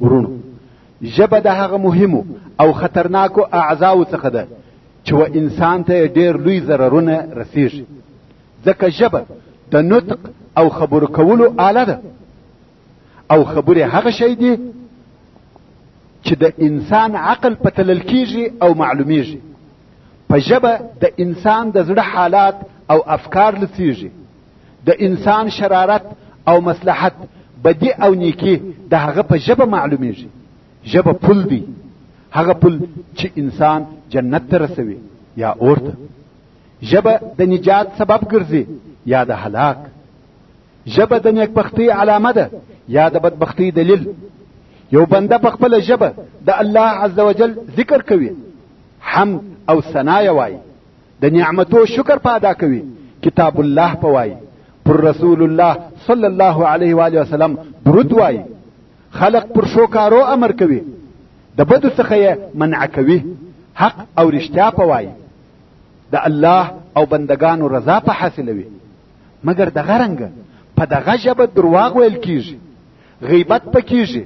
ورونو ژبه د هغه مهمو او خطرناکو اعضاو څخه ده چې و انسان ته ډېر لوی ضررونه رسیږي ځکه ژبه د نطق او خبرو کولو آله ده او خبرې هغه شی دی چې د انسان عقل په تلل کیږي او معلومیږي په ژبه د انسان د زړه حالات او افکار لڅیږي د انسان شرارت او مصلحت بدی او نیکی د هغه په ژبه معلومیږي ژبه پل دی هغه پل چې انسان جنت ته رسوي یا اور ته ژبه د نجات سبب ګرځي یا د هلاک ژبه د نیکبختۍ علامه ده یا د بدبختۍ دلیل یو بنده په خپله ژبه د الله عز وجل ذکر کوي حمد او ثنا یې وایي د نعمتو شکر په ادا کوي کتاب الله په وای پر رسول الله صلی الله علیه و علیه وسلم درود وای خلق پر شو کارو امر کوي د بدو څخه یې منع کوي حق او رښتیا په وای د الله او بندگانو رضا په حاصلوي مګر د غرنګ په دغه ژبه درواغ ویل کیږي غیبت پکېږي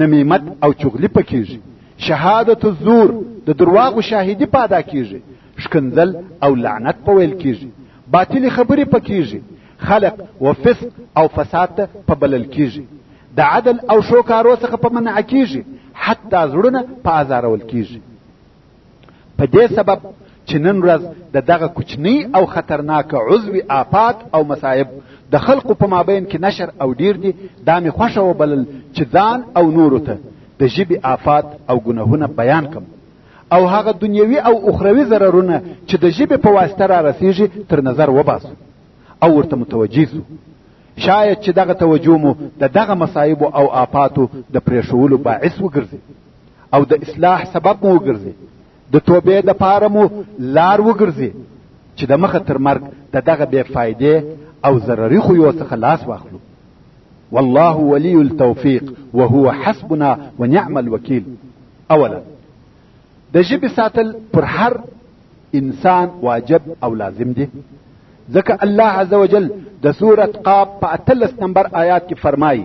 نمیمت او چغلی پکېږي شهادت الزور د درواغو شاهدی په ادا کېږي شکنځل او لعنت په ویل کېږي باطلې خبرې پکېږي خلق و فسق او فساد ته په بلل کېږي د عدل او شو کارو څخه په منع کېږي حتی زړونه په ازارول کېږي په دې سبب چې نن ورځ د دغه کوچنی او خطرناک عضوي آفات او مصائب د خلقو په مابین کې نشر او ډیر دي دا مې خوښه وبلل چې ځان او نورو ته د ژبې آفات او ګناهونه بیان کم او هغه دنیوي او اخروي ضررونه چې د ژبې په واسطه را رسیږي تر نظر وباسو او ورته متوجه سو شاید چې دغه توجه مو د دغه مصایبو او آفاتو د پرېښولو باعث وګرځي او د اصلاح سبب مو وګرځي د توبې د پاره مو لار وګرځي چې د مخه تر مرګ د دغه بې فایدې او ضرري خویو څخه لاس واخلو والله ولي التوفيق وهو حسبنا ونعم الوكيل اولا د ژبې ساتل پر هر انسان واجب او لازم دی ځکه الله عز وجل د سورة قاب په 13 نمبر آیات کې فرمایي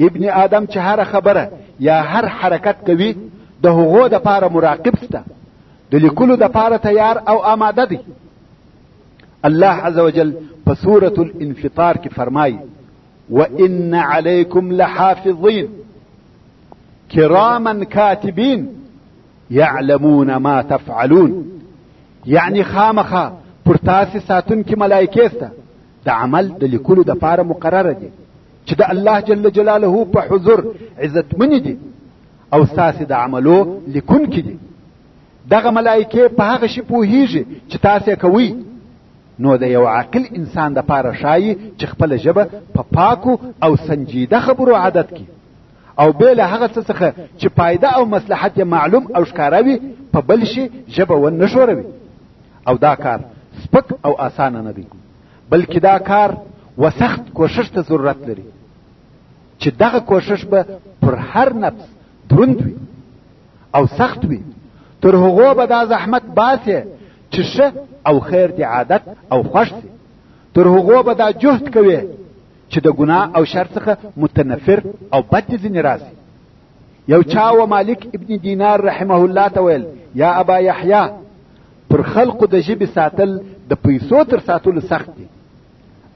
ابن آدم چې هر خبره یا هر حرکت کوي د هغو د پاره مراقب سته د لیکلو د پاره تیار او آماده دی الله عز وجل په سورة الانفطار کې فرمایي وان علیکم لحافظین کراما کاتبین یعلمون ما تفعلون یعنی خامخا پر تاسې ساتونکي ملایکې سته د عمل د لیکلو د پاره مقرره دي چې د الله جل جلاله په حضور عزتمنې دي او ستاسې د عملو لیکونکي دي دغه ملایکې په هغه شي پوهیږي چې تاسې کوئ نو د یو عاقل انسان د پاره ښایي چې خپله ژبه په پا پاکو او سنجیده خبرو عادت کړي او بې له هغه څه څخه چې پایده او مصلحت یې معلوم او ښکاره وي په بل شي ژبه ونه ښوروي او دا کار سپک او اسانه نه دی بلکې دا کار و سخت کوشش ته ضرورت لري چې دغه کوشش به پر هر نفس دروند وي او سخت وي تر هغو به دا زحمت باسې چې ښه او خیر دی عادت او خوښ دی تر هغو به دا جهد کوي چې د ګناه او شر څخه متنفر او بد ځینې راسي یو چا و مالک ابن دینار رحمه الله ته ویل یا ابا یحیی پر خلقو د ژبې ساتل د پیسو تر ساتلو سخت دی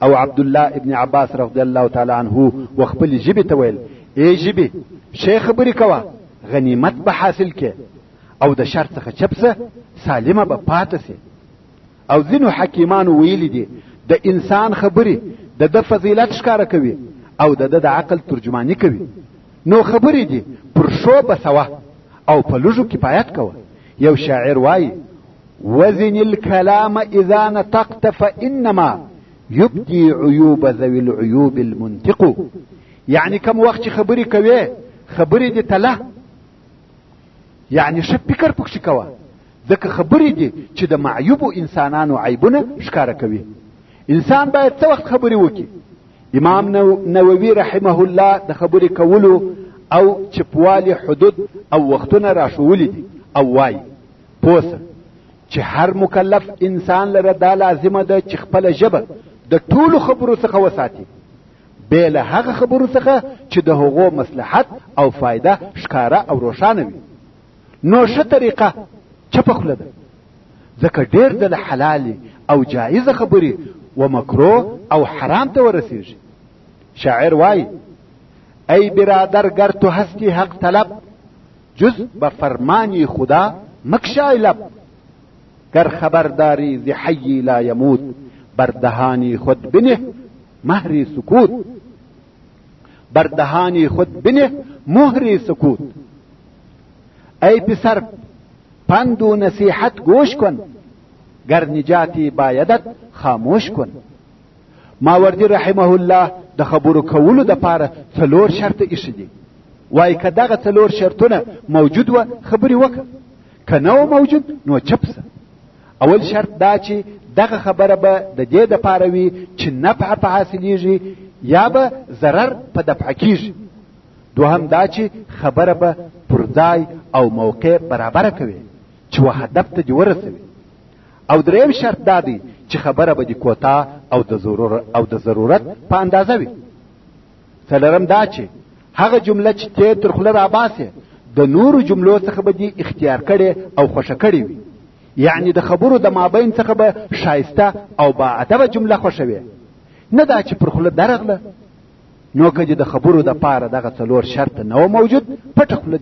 او عبد الله ابن عباس رضی الله تعالی عنه و خپل ژبې ته ویل ای ژبې شی خبرې کوه غنیمت به حاصل کې او د شر څخه چپسه سالمه به پاتې سي او ځینو حکیمانو ویلي دي د انسان خبرې د د فضیلت ښکاره کوي او د د عقل ترجمانی کوي نو خبرې دي پر شو بسوه او په لږو کفایت کوه یو شاعر وایي وزن الكلام اذا نطقت فانما يبدي عيوب ذوي العيوب المنطق یعنی کم وخت چې خبرې کوې خبرې دې تله یعنی ښه فکر پکښې کوه ځکه خبرې دي چې د معیوبو انسانانو عیبونه ښکاره کوي انسان باید څه وخت خبرې وکړي امام نووي رحمه الله د خبرې کولو او چپوالي حدود او وختونه راښوولي دي او وایي پوسه چې هر مکلف انسان لره دا لازمه ده چې خپله ژبه د ټولو خبرو څخه وساتي بې له هغه خبرو څخه چې د هغو مصلحت او فایده ښکاره او روښانه وي نو ښه طریقه چپه خوله ده ځکه ډېر د حلالې او جایزه خبرې و مکرو او حرام ته ورسېږي شاعر وایي ای برادر گر تو هستی حق طلب جز به فرمانی خدا مکشای لب گر خبرداری ز حی لا یموت بر دهانی خود بنه مهری سکوت بر دهانی خود بنه مهری سکوت ای پسر پند و نصیحت گوش کن گر نجاتی بایدت خاموش کن ماوردی رحمه الله د خبرو کولو د پاره څلور شرط ایښي دي وای که دغه څلور شرطونه موجود و خبرې وکړه که نه موجود نو چپ سه اول شرط دا چې دغه خبره به د دې د پاره وي چې نفع په حاصلېږي یا به ضرر په دفع کېږي دوهم دا چې خبره به پر ځای او موقع برابره کوي چې و هدف ته دې ورسوي او دریم شرط دا دی چې خبره به د کوتا او د ضرور او د ضرورت په اندازه وي څلورم دا چې هغه جمله چې ته تر خوله راباسې د نورو جملو څخه به دې اختیار کړې او خوښه کړې وي یعنی د خبرو د مابین څخه به شایسته او با ادبه جمله خوښوي نه دا چې پر خوله درغله نو که د خبرو د پاره دغه څلور شرط نه و موجود پټه خوله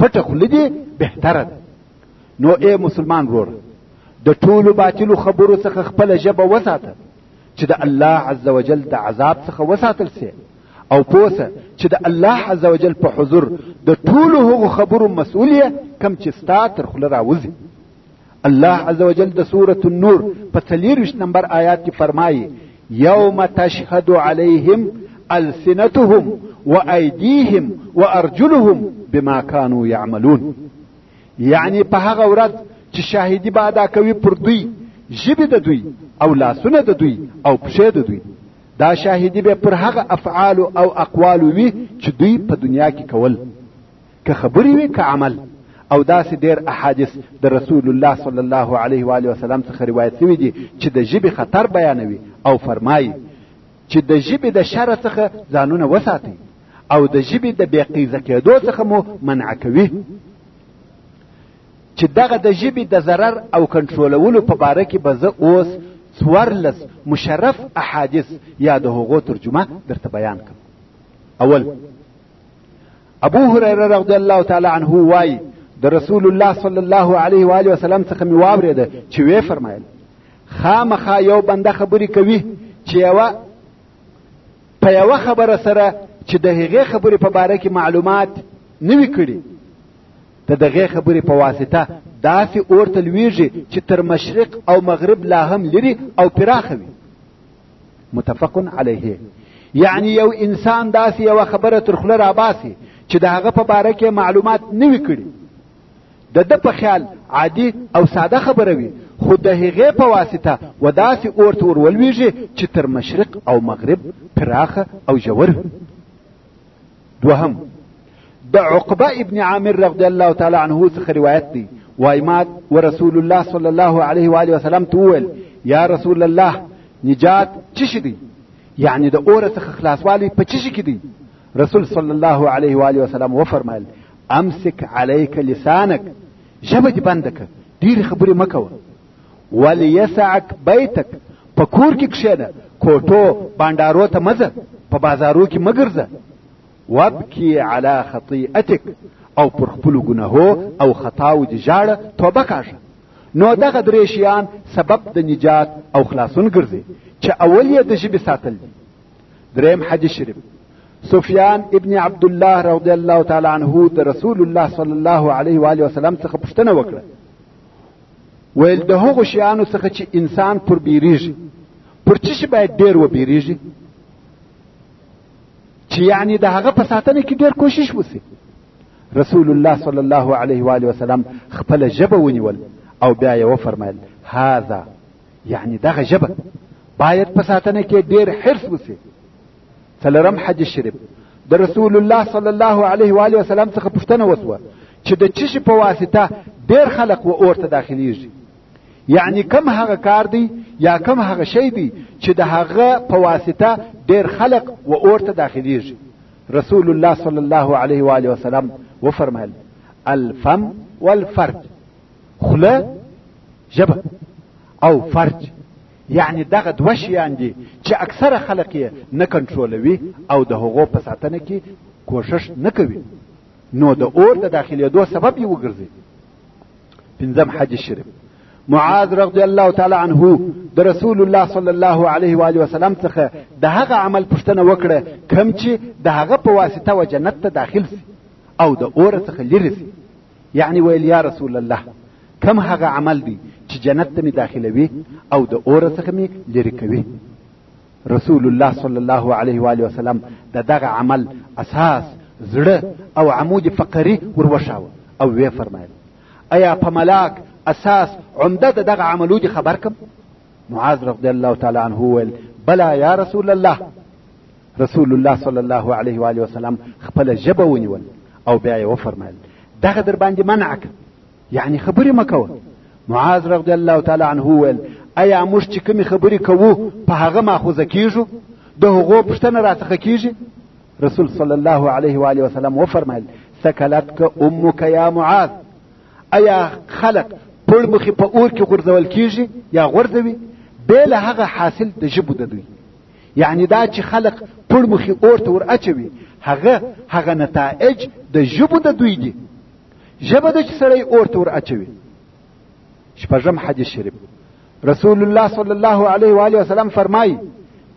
پټه خوله دې بهتره ده نو ای مسلمان ورور د ټولو باطلو خبرو څخه خپله ژبه وساته چې د الله عز وجل د عذاب څخه وساتل سي او پوسه چې د الله عز وجل په حضور د ټولو هغو خبرو مسؤل یې کم چې ستا تر خوله راوځي الله عز وجل د سورة النور په څلېرویشت نمبر آیات کې فرمایي یوم تشهد علیهم السنتهم وایدیهم وارجلهم بما کانوا یعملون یعنی په هغه ورځ چې شاهدی به ادا کوي پر دوی ژبې د دوی او لاسونه د دوی او پښې د دوی دا شاهدی به پر هغه افعال او اقوال وي چې دوی په دنیا کې کول که خبرې وي که عمل او داسې ډېر احادیث د رسول الله صلی الله علیه و علیه وسلم څخه روایت شوي دي چې د ژبې خطر بیانوي او فرمایي چې د ژبې د شر څخه ځانونه وساتي او د ژبې د بې قیزه کېدو څخه مو منع کوي چې دغه د ژبې د ضرر او کنټرولولو په باره کې به زه اوس څوارلس مشرف احادیث یا د هغو ترجمه درته بیان کړم اول ابو هريره رضی الله تعالی عنه وايي د رسول الله صلی الله علیه و آله وسلم څخه می واورېده چې وی فرمایل خامخا یو بنده خبرې کوي چې یوه په یوه خبره سره چې د هغې خبرې په باره کې معلومات نه وي کړي د دغې خبرې په واسطه داسې اور ته لویږي چې تر مشرق او مغرب لا هم لري او پراخه وي متفق علیه یعنی یو انسان داسې یو خبره تر خوله راباسي چې د هغه په باره کې معلومات نه وي کړي د ده په خیال عادي او ساده خبره وي خو د هغې په واسطه و داسې اور ته ور ولویږي چې تر مشرق او مغرب پراخه او ژور وي دوهم د عقبه ابن عامر رضی الله تعالی عنه څخه روایت دی وای ما ورسول الله صلی الله علیه و آله وسلم ته وویل یا رسول الله نجات چی شي دی یعنی د اور څخه خلاصوالی په چی شي کې دی رسول صلی الله علیه و آله وسلم و فرمایل امسک علیک لسانک ژبه دې بنده کړه ډېرې خبرې مه کوه وليسعک بیتک په کور کې کښېنه کوټو بانډارو ته مزه په بازارو کې مګرځه وابکی علی خطیئتک او پر خپل ګناهو او خطاو دي ژاړه توبه کاږه نو دغه درې شیان سبب د نجات او خلاصون ګرځي چې اول یې د ژبې ساتل دي دریم حدیث شریف سفیان ابن عبد الله رضی الله تعالی عنه د رسول الله صلی الله علیه و آله وسلم څخه پوښتنه وکړه ویل د هغو شیانو څخه چې انسان پر بیریږي پر چی شي باید ډیر و بیریږي چې یعنی د هغه په ساتنه کې ډیر کوشش وسی رسول الله صلی الله علیه و آله وسلم خپل ژبه ونیول او بیا یې وفرمایل هذا یعنی دغه ژبه باید په ساتنه کې ډیر حرص وسی څلورم حدیث شریف د رسول الله صلی الله علیه و آله وسلم څخه پوښتنه وسوه چې د چشي په واسطه ډیر خلق و اور ته داخليږي یعنی کم هغه کار دی یا کم هغه شی دی چې د هغه په واسطه ډیر خلق و اور ته داخليږي رسول الله صلی الله علیه و آله وسلم و فرمایل الفم والفرج خله جبه او فرج یعنی دغه دوه شیان دي چې اکثره خلک یې نه کنټرولوي او د هغو په ساتنه کې کوشش نه کوي نو د اور د داخلېدو سبب یې وګرځي پنځم حج شریف معاذ رضی الله تعالی عنه د رسول الله صلی الله علیه و علیه وسلم څخه د هغه عمل پوښتنه وکړه کوم چې د هغه په واسطه و جنت ته داخل سي او د اور څخه لري سي یعنی ویل یا رسول الله کم هغه عمل دی چې جنت ته می داخلوي او د اور څخه می لری کوي رسول الله صلی الله علیه و آله وسلم د دغه عمل اساس زړه او عمود فقری وروښاوه او وی فرمایل ایا په ملاک اساس عمده د دغه عملو دي خبر کم معاذ رضی الله تعالی عنه ویل بلا یا رسول الله رسول الله صلی الله علیه و آله وسلم خپل ژبه ونیول او بیا یې وفرمایل دغه در باندې منع کړ یعنی خبرې مکوه معاذ رضی الله تعالی عنه ویل ایا موږ چې کومې خبرې کوو په هغه ماخوذه کیږو د هغو پوښتنه راڅخه کیږي رسول صلی الله علیه و آله وسلم وفرمایل سکلتک امک یا معاذ ایا خلق پړ مخې په اور کې غورځول کیږي یا غورځوي بې له هغه حاصل د ژبو د دوی یعنی دا چې خلق پړ مخې اور ته ور اچوي هغه هغه نتایج د ژبو د دوی دي ژبه د چې سړی اور ته ور اچوي شپږم حدیث شریف رسول الله صلی الله علیه و آله وسلم فرمایي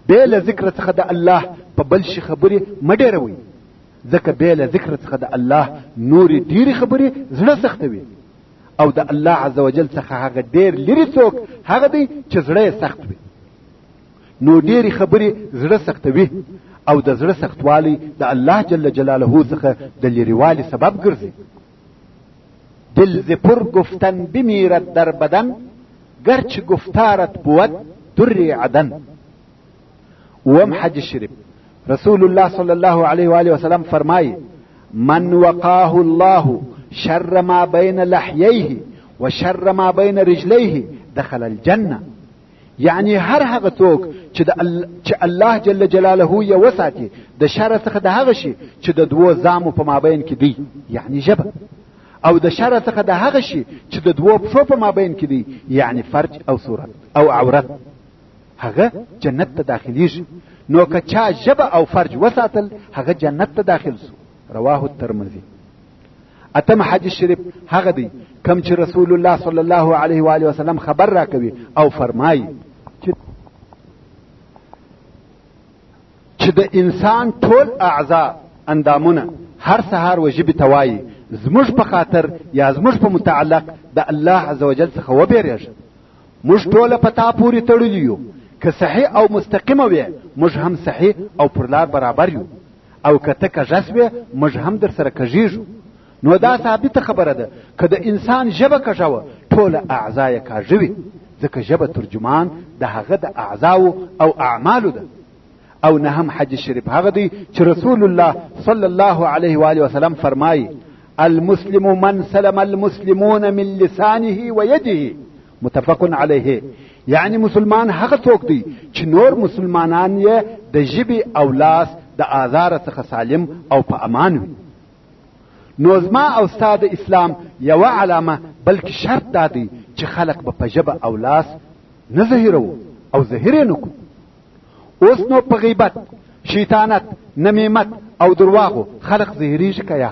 بې له ذکر څخه د الله په بل شي خبرې مه ډېروئ ځکه بې له ذکر څخه د الله نورې ډېرې خبرې زړه سختوي او د الله عز وجل څخه هغه ډېر لري څوک هغه دی چې زړه یې سخت وي نو ډېری خبرې زړه سختوي او د زړه سختوالی د الله جل جلاله څخه د لريوالي سبب ګرځي دل ز پر گفتن بمیرد در بدن گرچ گفتارت بود در عدن وم حج شریف رسول الله صلی الله علیه و آله وسلم فرمای من وقاه الله شر ما بین لحییه و شر ما بین رجلیه دخل الجنه یعنی هر هغه څوک چې د چې الله جل جلاله یې وساتي د شر څخه د هغه شي چې د دوو زامو په مابین کې دی یعنی ژبه او د شر څخه د هغه شي چې د دوو پښو په مابین کې دی یعنی فرج او صورت او عورت هغه جنت ته داخليږي نو که چا ژبه او فرج وساتل هغه جنت ته داخل سو رواه الترمذي اتم حدیث شریف هغه دی کم چې رسول الله صلی الله علیه و آله وسلم خبر راکوي او فرمایي چې د انسان ټول اعضا اندامونه هر سهار وجبې ته وایي زموږ په خاطر یا زموږ په متعلق د الله عزوجل څخه وبېرېږه موږ ټوله په تا پورې تړلي یو که صحیح او مستقیمه وي موږ هم صحیح او پر لار برابر یو او که ته کږه سوې موږ هم در سره کږیږو نو دا ثابته خبره ده که د انسان ژبه کږه وه ټوله اعضا یې کاږه وي ځکه ژبه ترجمان د هغه د اعضاو او اعمالو ده او نه هم حج شریف هغه دی چې رسول الله صلی الله علیه و آله وسلم فرمایي المسلم من سلم المسلمون من لسانه ويده متفق علیه یعنی مسلمان هغه څوک دی چې نور مسلمانان یې د ژبې او لاس د آزار څخه سالم او په امان وي نو زما او ستا د اسلام یوه علامه بلکې شرط دا دی چې خلق به په ژبه او لاس نه زهیرو او زهیر نه کو اوس نو په غیبت شیطانت نمیمت او درواغو خلق زهیریږي که یا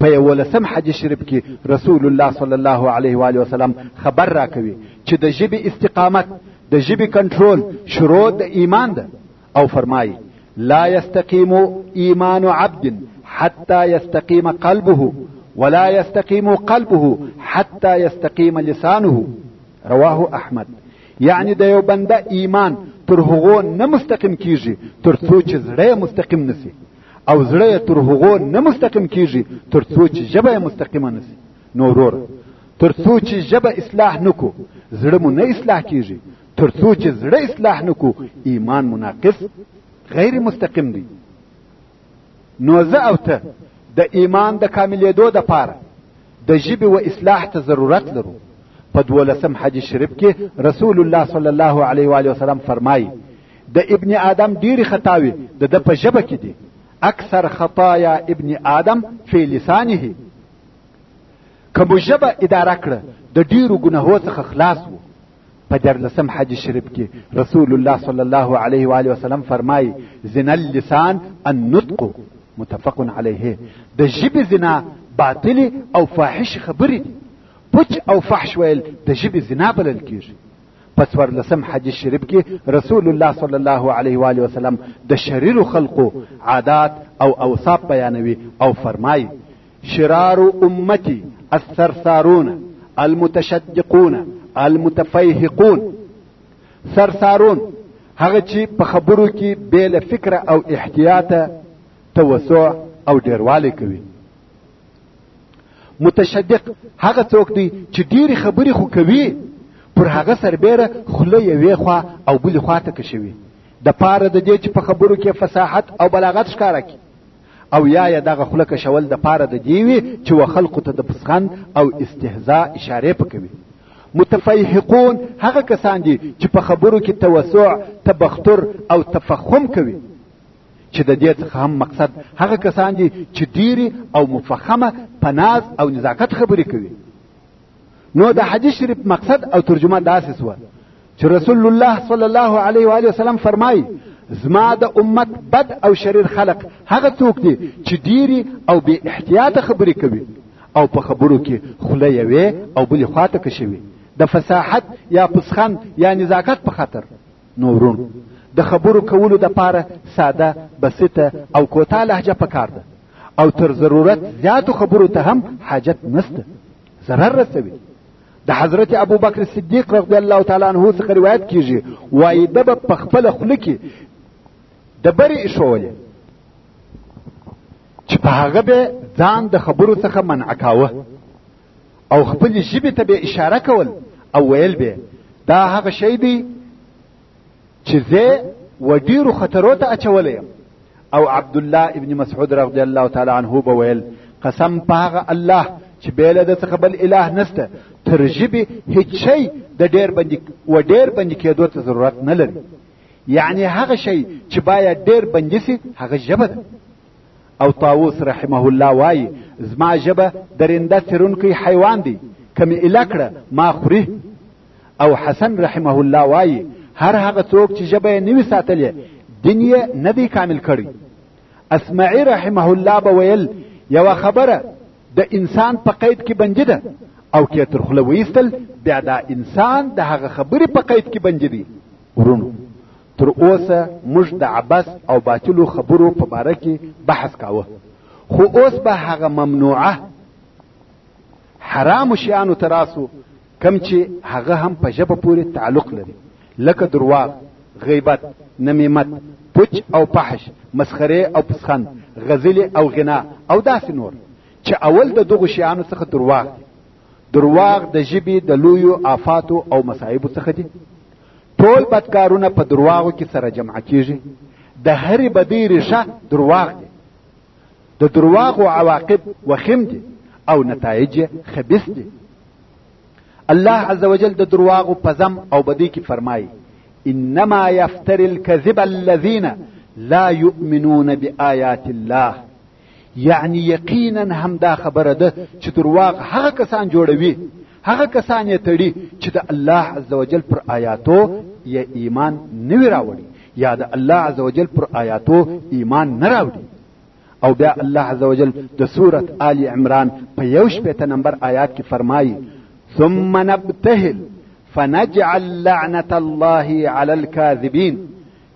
په یولسم حدیث شریف کې رسول الله صلی الله علیه و علیه وسلم خبر راکوي چې د ژبې استقامت د ژبې کنټرول شروع د ایمان ده او فرمایي لا يستقيم ایمان عبد حتى يستقيم قلبه ولا يستقيم قلبه حتى يستقيم لسانه رواه احمد یعنی د یو بنده ایمان تر هغو نه مستقیم کیږي تر څو چې زړه مستقیم نسی او زړه یې تر هغو نه مستقیم کیږي تر څو چې ژبه یې مستقیمه نسی نو ورور تر څو چې ژبه اصلاح نکو زړه مو نه اصلاح کیږي تر څو چې زړه اصلاح نکو ایمان مناقص غیر مستقیم دی نو زه او ته د ایمان د کاملېدو د پاره د ژبې و اصلاح ته ضرورت لرو په دولسم حدیث شریف کې رسول الله صلی الله علیه و وسلم فرمایي د ابن آدم ډیری خطاوي د د په ژبه کې دي اکثر خطایا ابن آدم فی لسانه کوم ژبه اداره کړه د ډیرو ګناهو څخه خلاص وو په درلسم حج شریف کې رسول الله صلی الله علیه و علیه وسلم فرمایي زنا اللسان النطق متفق علیه د ژبې زنا باطل او فاحش خبرې دي پوچ او فحش ویل د ژبې زنا بلل کیږي په څوارلسم حدیث شریف کې رسول الله صلی الله علیه و علیه وسلم د شریرو خلقو عادات او اوصاف بیانوي او فرمایي شرار امتی السرسارون المتشدقون المتفیهقون سرسارون هغه چې په خبرو کې بې له فکره او احتیاطه توسع او ډیروالی کوي متشدق هغه څوک دی چې ډېری خبرې خو کوي پر هغه سربېره خوله یوې خوا او بلې خوا ته کشوي د پاره د دې چې په خبرو کې فصاحت او بلاغت ښکاره کړي او یا یا دغه خوله کشول د پاره د دې وي چې و خلقو ته د پسخند او استهزاء اشاره پکوي متفیحقون هغه کسان دي چې په خبرو کې توسع تبختر او تفخم کوي چې د دې څخه هم مقصد هغه کسان دي چې ډېرې او مفخمه په ناز او نزاکت خبرې کوي نو د حدیث شریف مقصد او ترجمه داسې سوه چې رسول الله صلی الله علیه و وسلم فرمایي زما د امت بد او شریر خلق هغه څوک دي چې ډېرې او بې احتیاطه خبرې کوي او په خبرو کې خوله یوې او بلې خواته کشوي د فصاحت یا پسخن یا نزاکت په خاطر نو ورون د خبرو کولو دپاره ساده بسیطه او کوتا لهجه پکار ده او تر ضرورت زیاتو خبرو ته هم حاجت نسته ضرر رسوي د حضرت ابو بکر صدیق رضی الله تعالی عنه څخه روایت کیږي وایي د په خپل خله کې د بری ایښولې چې په هغه به ځان د خبرو څخه منع کاوه او خپل ژبې ته به اشاره کول او ویل به دا هغه شی دی چې زه و ډیرو خطرو ته اچولی یم او عبد الله ابن مسعود رضی الله تعالی عنه به ویل قسم په هغه الله چې بیل د څخه بل اله نسته تر ژبې هیڅ شی د ډیر بندي و ډیر بندي کېدو ته ضرورت نه لري یعنی هغه شی چې باید ډیر بندي سي هغه ژبه ده او طاووس رحمه الله وایي زما ژبه درنده څرونکی حیوان دی که مې اله کړه ما خوري او حسن رحمه الله وایي هر هغه څوک چې ژبه یې نوي ساتلې دین یې نه دی کامل کړی اسمعي رحمه الله به ویل یوه خبره د انسان په قید کې بندي ده او کې تر خوله ویستل بیا دا انسان د هغه خبرې په قید کې بندي دی ورونو تر اوسه موږ د عباس او باطلو خبرو په باره کې بحث کاوه خو اوس به هغه ممنوعه حرامو شیانو ته راسو کم چې هغه هم په ژبه پورې تعلق لري لکه درواغ غیبت نمیمت پوچ او پحش مسخره او پسخند غزل او غنا او داسې نور چې اول د دغو شیانو څخه درواغ دي درواغ د ژبې د لویو آفاتو او مصائبو څخه دي ټول بدکارونه په درواغو کې سره جمع کیږي د هرې بدۍ ریښه درواغ دي د درواغو عواقب وخیم دي او نتایج خبیث دي الله عز وجل د درواغو په ذم او بدی کې فرمایي انما يفتر الكذب الذين لا يؤمنون بآيات الله یعنی یقینا همدا خبره ده چې درواغ هغه کسان جوړوي هغه کسان یې تړي چې د الله عزوجل پر آیاتو یې ایمان نه وی راوړي یا د الله عزوجل پر آیاتو ایمان نه راوړي او بیا الله عزوجل د سورة آل عمران په یو شپېته نمبر آیات کې فرمایي ثم نبتهل فنجعل لعنة الله على الكاذبين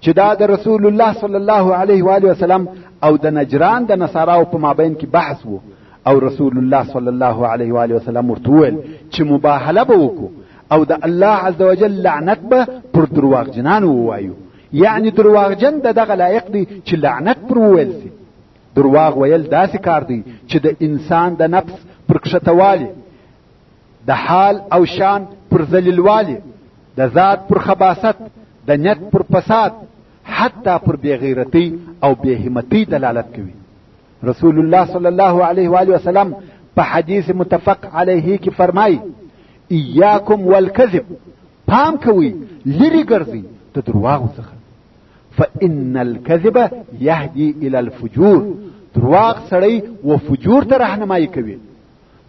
چې دا د رسول الله صلی الله علیه و علیه وسلم او د نجران د نصاراو په مابین کې بحث وو او رسول الله صلی الله علیه و علیه وسلم ورته وویل چې مباهله به وکړو او د الله عز وجل لعنت به پر درواغجنانو ووایو یعنی درواغجن د دغه لایق دی چې لعنت پر وویل سي درواغ ویل داسې کار دی چې د انسان د نفس پر کښتوالي د حال او شان پر ذلیلوالي د ذات پر خباست د نیت پر فساد حتی پر بیغیرتی او بیهمتی دلالت کوي رسول الله صلی الله علیه و آله وسلم په حدیث متفق علیه کې فرمایي ایاکم والکذب پام کوئ لرې ګرځئ د درواغو څخه فإن الكذب يهدي إلى الفجور درواغ سړی و فجور ته رهنمایي کوي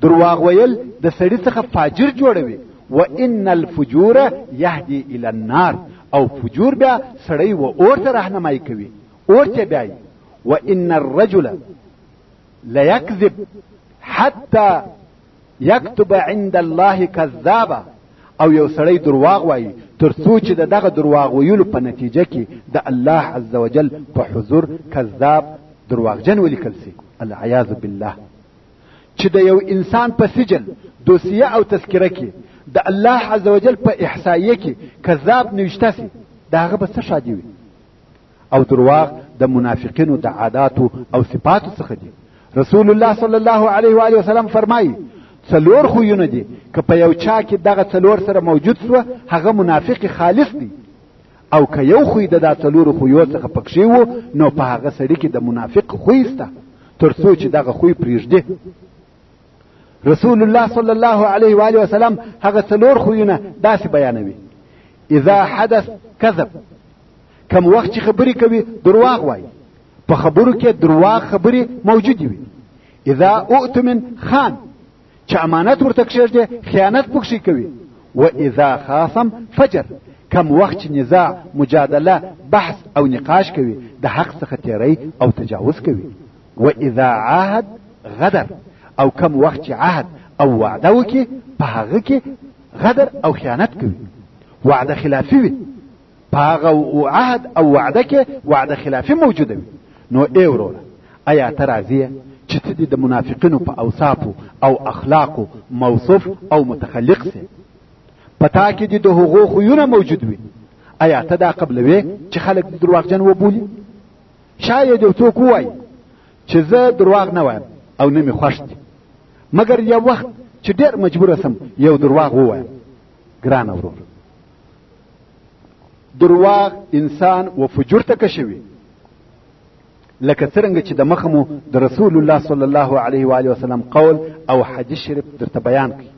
درواغ ویل د سړي څخه فاجر جوړوي و ان الفجور يهدي الى النار او فجور بیا سړی و اور ته راهنمایي کوي اور ته بیایي و ان الرجل ليكذب حتى يكتب عند الله كذابا او یو سړی درواغ وایي تر څو چې د دغه درواغ ویلو په نتیجه کې د الله عز وجل په حضور کذاب درواغجن ولیکل سي العیاذ بالله چې د یو انسان په سجل دوسیه او تذکره کې د الله عزوجل په احصائیه کې کذاب نوشته سي د هغه به څه شادي وي او درواغ د منافقینو د عاداتو او صفاتو څخه دي رسول الله صلی الله علیه و آله وسلم فرمایي څلور خویونه دي که په یو چا کې دغه څلور سره موجود سوه هغه منافق خالص دی او که یو خوی د دا څلورو خویو څخه پکښې وو نو په هغه سړي کې د منافق خوی سته تر څو چې دغه خوی پرېږدي رسول الله صلی الله علیه و وسلم هغه څلور خویونه داسې بیانوي اذا حدث کذب کم وخت چې خبرې کوي درواغ وایي په خبرو کې درواغ خبرې موجودې وي اذا اؤتمن خان چې امانت ورته کښېږدې خیانت پکښې کوي و اذا خاصم فجر کم وخت چې نزاع مجادله بحث او نقاش کوي د حق څخه تیری او تجاوز کوي و اذا عاهد غدر او کم وخت چې عهد او وعده وکړي په هغه کې غدر او خیانت کوي وعده خلافي وي په هغه عهد او وعده کې وعده خلافي موجوده وي نو ای وروره ایا ته راضي یې چې ته دې د منافقینو په اوصافو او اخلاقو موصوف او متخلق سې په تا کې دې د هغو خویونه موجود وي ایا ته دا قبلوې چې خلک دې درواغجن وبولي شاید یو څوک ووایي چې زه درواغ نه وایم او نه مې خوښ دي مګر یو وخت چې ډېر مجبوره سم یو درواغ ووایم ګرانه ورور درواغ انسان و فجور ته کشوي لکه څرنګه چې د مخه مو د رسول الله صلی الله علیه و علیه وسلم قول او حدیث شریف درته بیان کړي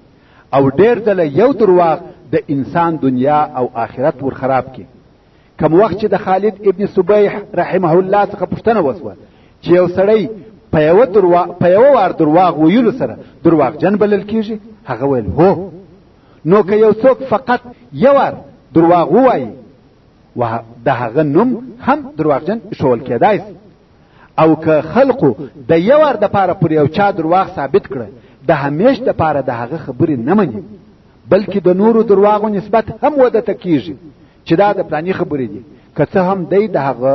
او ډېر ځله یو درواغ د انسان دنیا او آخرت ور خراب کړي کم وخت چې د خالد ابن صبیح رحمه الله څخه پوښتنه وسوه چې یو سړی په یو دروا په یو وار درواغ ویلو سره درواغجن بلل کیږي هغه ویل هو نو که یو څوک فقط یو وار درواغ ووایي و د هغه نوم هم درواغجن ایښول کېدای سي او که خلقو د یو وار دپاره پر یو چا درواغ ثابت کړه د همیش دپاره د هغه خبرې نه مني بلکې د نورو درواغو نسبت هم وده ته کیږي چې دا د پلاني خبرې دي که څه هم دی د هغه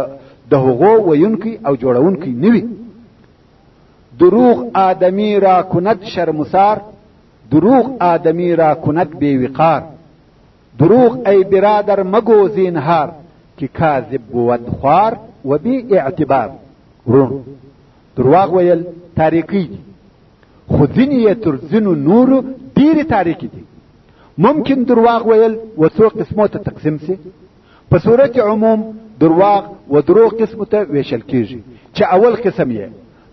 د هغو ویونکی او جوړونکی نه وي دروغ آدمی را کند شرمسار دروغ آدمی را کند بی وقار دروغ ای برادر مگو زینهار که کاذب بود خوار و بی اعتبار ورونو درواغ ویل تاریکی دي خو ځینې یې تر ځینو نورو ډېرې تاریکې دي ممکن درواغ ویل و څو قسمو ته تقسیم سي په صورت عموم درواغ و درو قسمو ته ویشل کیږي چې اول قسم یې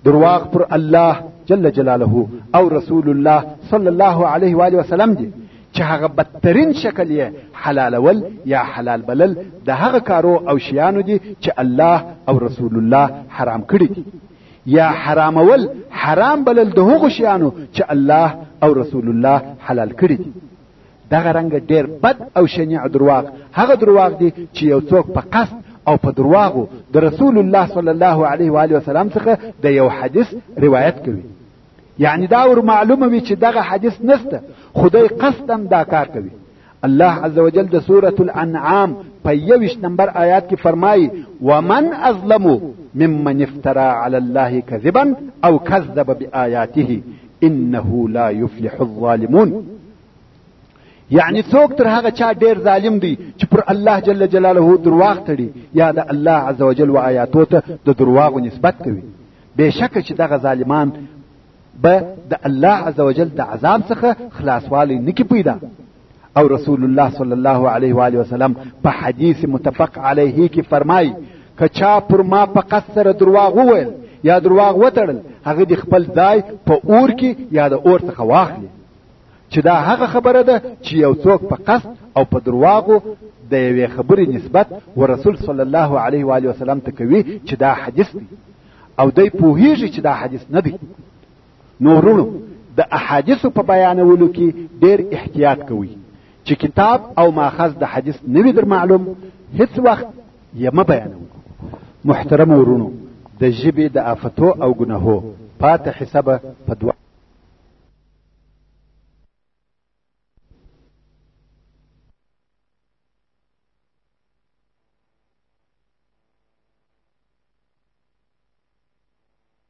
درواغ پر الله جل جلاله او رسول الله صلی الله علیه و آله وسلم دی چې هغه بدترین شکل یې حلالول یا حلال بلل د هغه کارو او شیانو دي چې الله او رسول الله حرام کړی دي یا حرامول حرام بلل د هغو شیانو چې الله او رسول الله حلال کړی دي دغه رنګ ډیر بد او شنیع درواغ هغه درواغ دي چې یو څوک په قصد او په درواغو د رسول الله صلی الله علیه و علیه وسلم څخه د یو حدیث روایت کوي یعنی دا ور معلومه وي چې دغه حدیث نسته خدای قصدا دا کار کوي الله عز وجل د سوره الانعام په یوش نمبر آیات کې فرمایي ومن اظلمو ممن افترا علی الله کذبا او کذب بآیاته انه لا يفلح الظالمون یعنی څوک تر هغه چا ډیر ظالم دی چې پر الله جل جلاله درواغ تړي یا د الله عز وجل و آیاتو ته د درواغو نسبت کوي بېشکه چې دغه ظالمان به د الله عز وجل د عذاب څخه خلاصوالی نکي پیدا او رسول الله صلی الله علیه و آله وسلم په حدیث متفق علیه کې فرمایي که چا پر ما په قصد سره درواغ وویل یا درواغ وتړل هغه د خپل ځای په اور کې یا د اور څخه واخلي چې دا هغه خبره ده چې یو څوک په قصد او په درواغو د یوې خبرې نسبت و رسول صلی الله علیه و آله وسلم ته کوي چې دا حدیث دی او دی پوهیږي چې دا حدیث نه دی نو ورونو د احادیثو په بیانولو کې ډیر احتیاط کوئ چې کتاب او ماخذ د حدیث نه وي در معلوم هیڅ وخت یې مه بیانوئ محترم ورونو د ژبې د آفتو او ګناهو پاتې حساب په دوه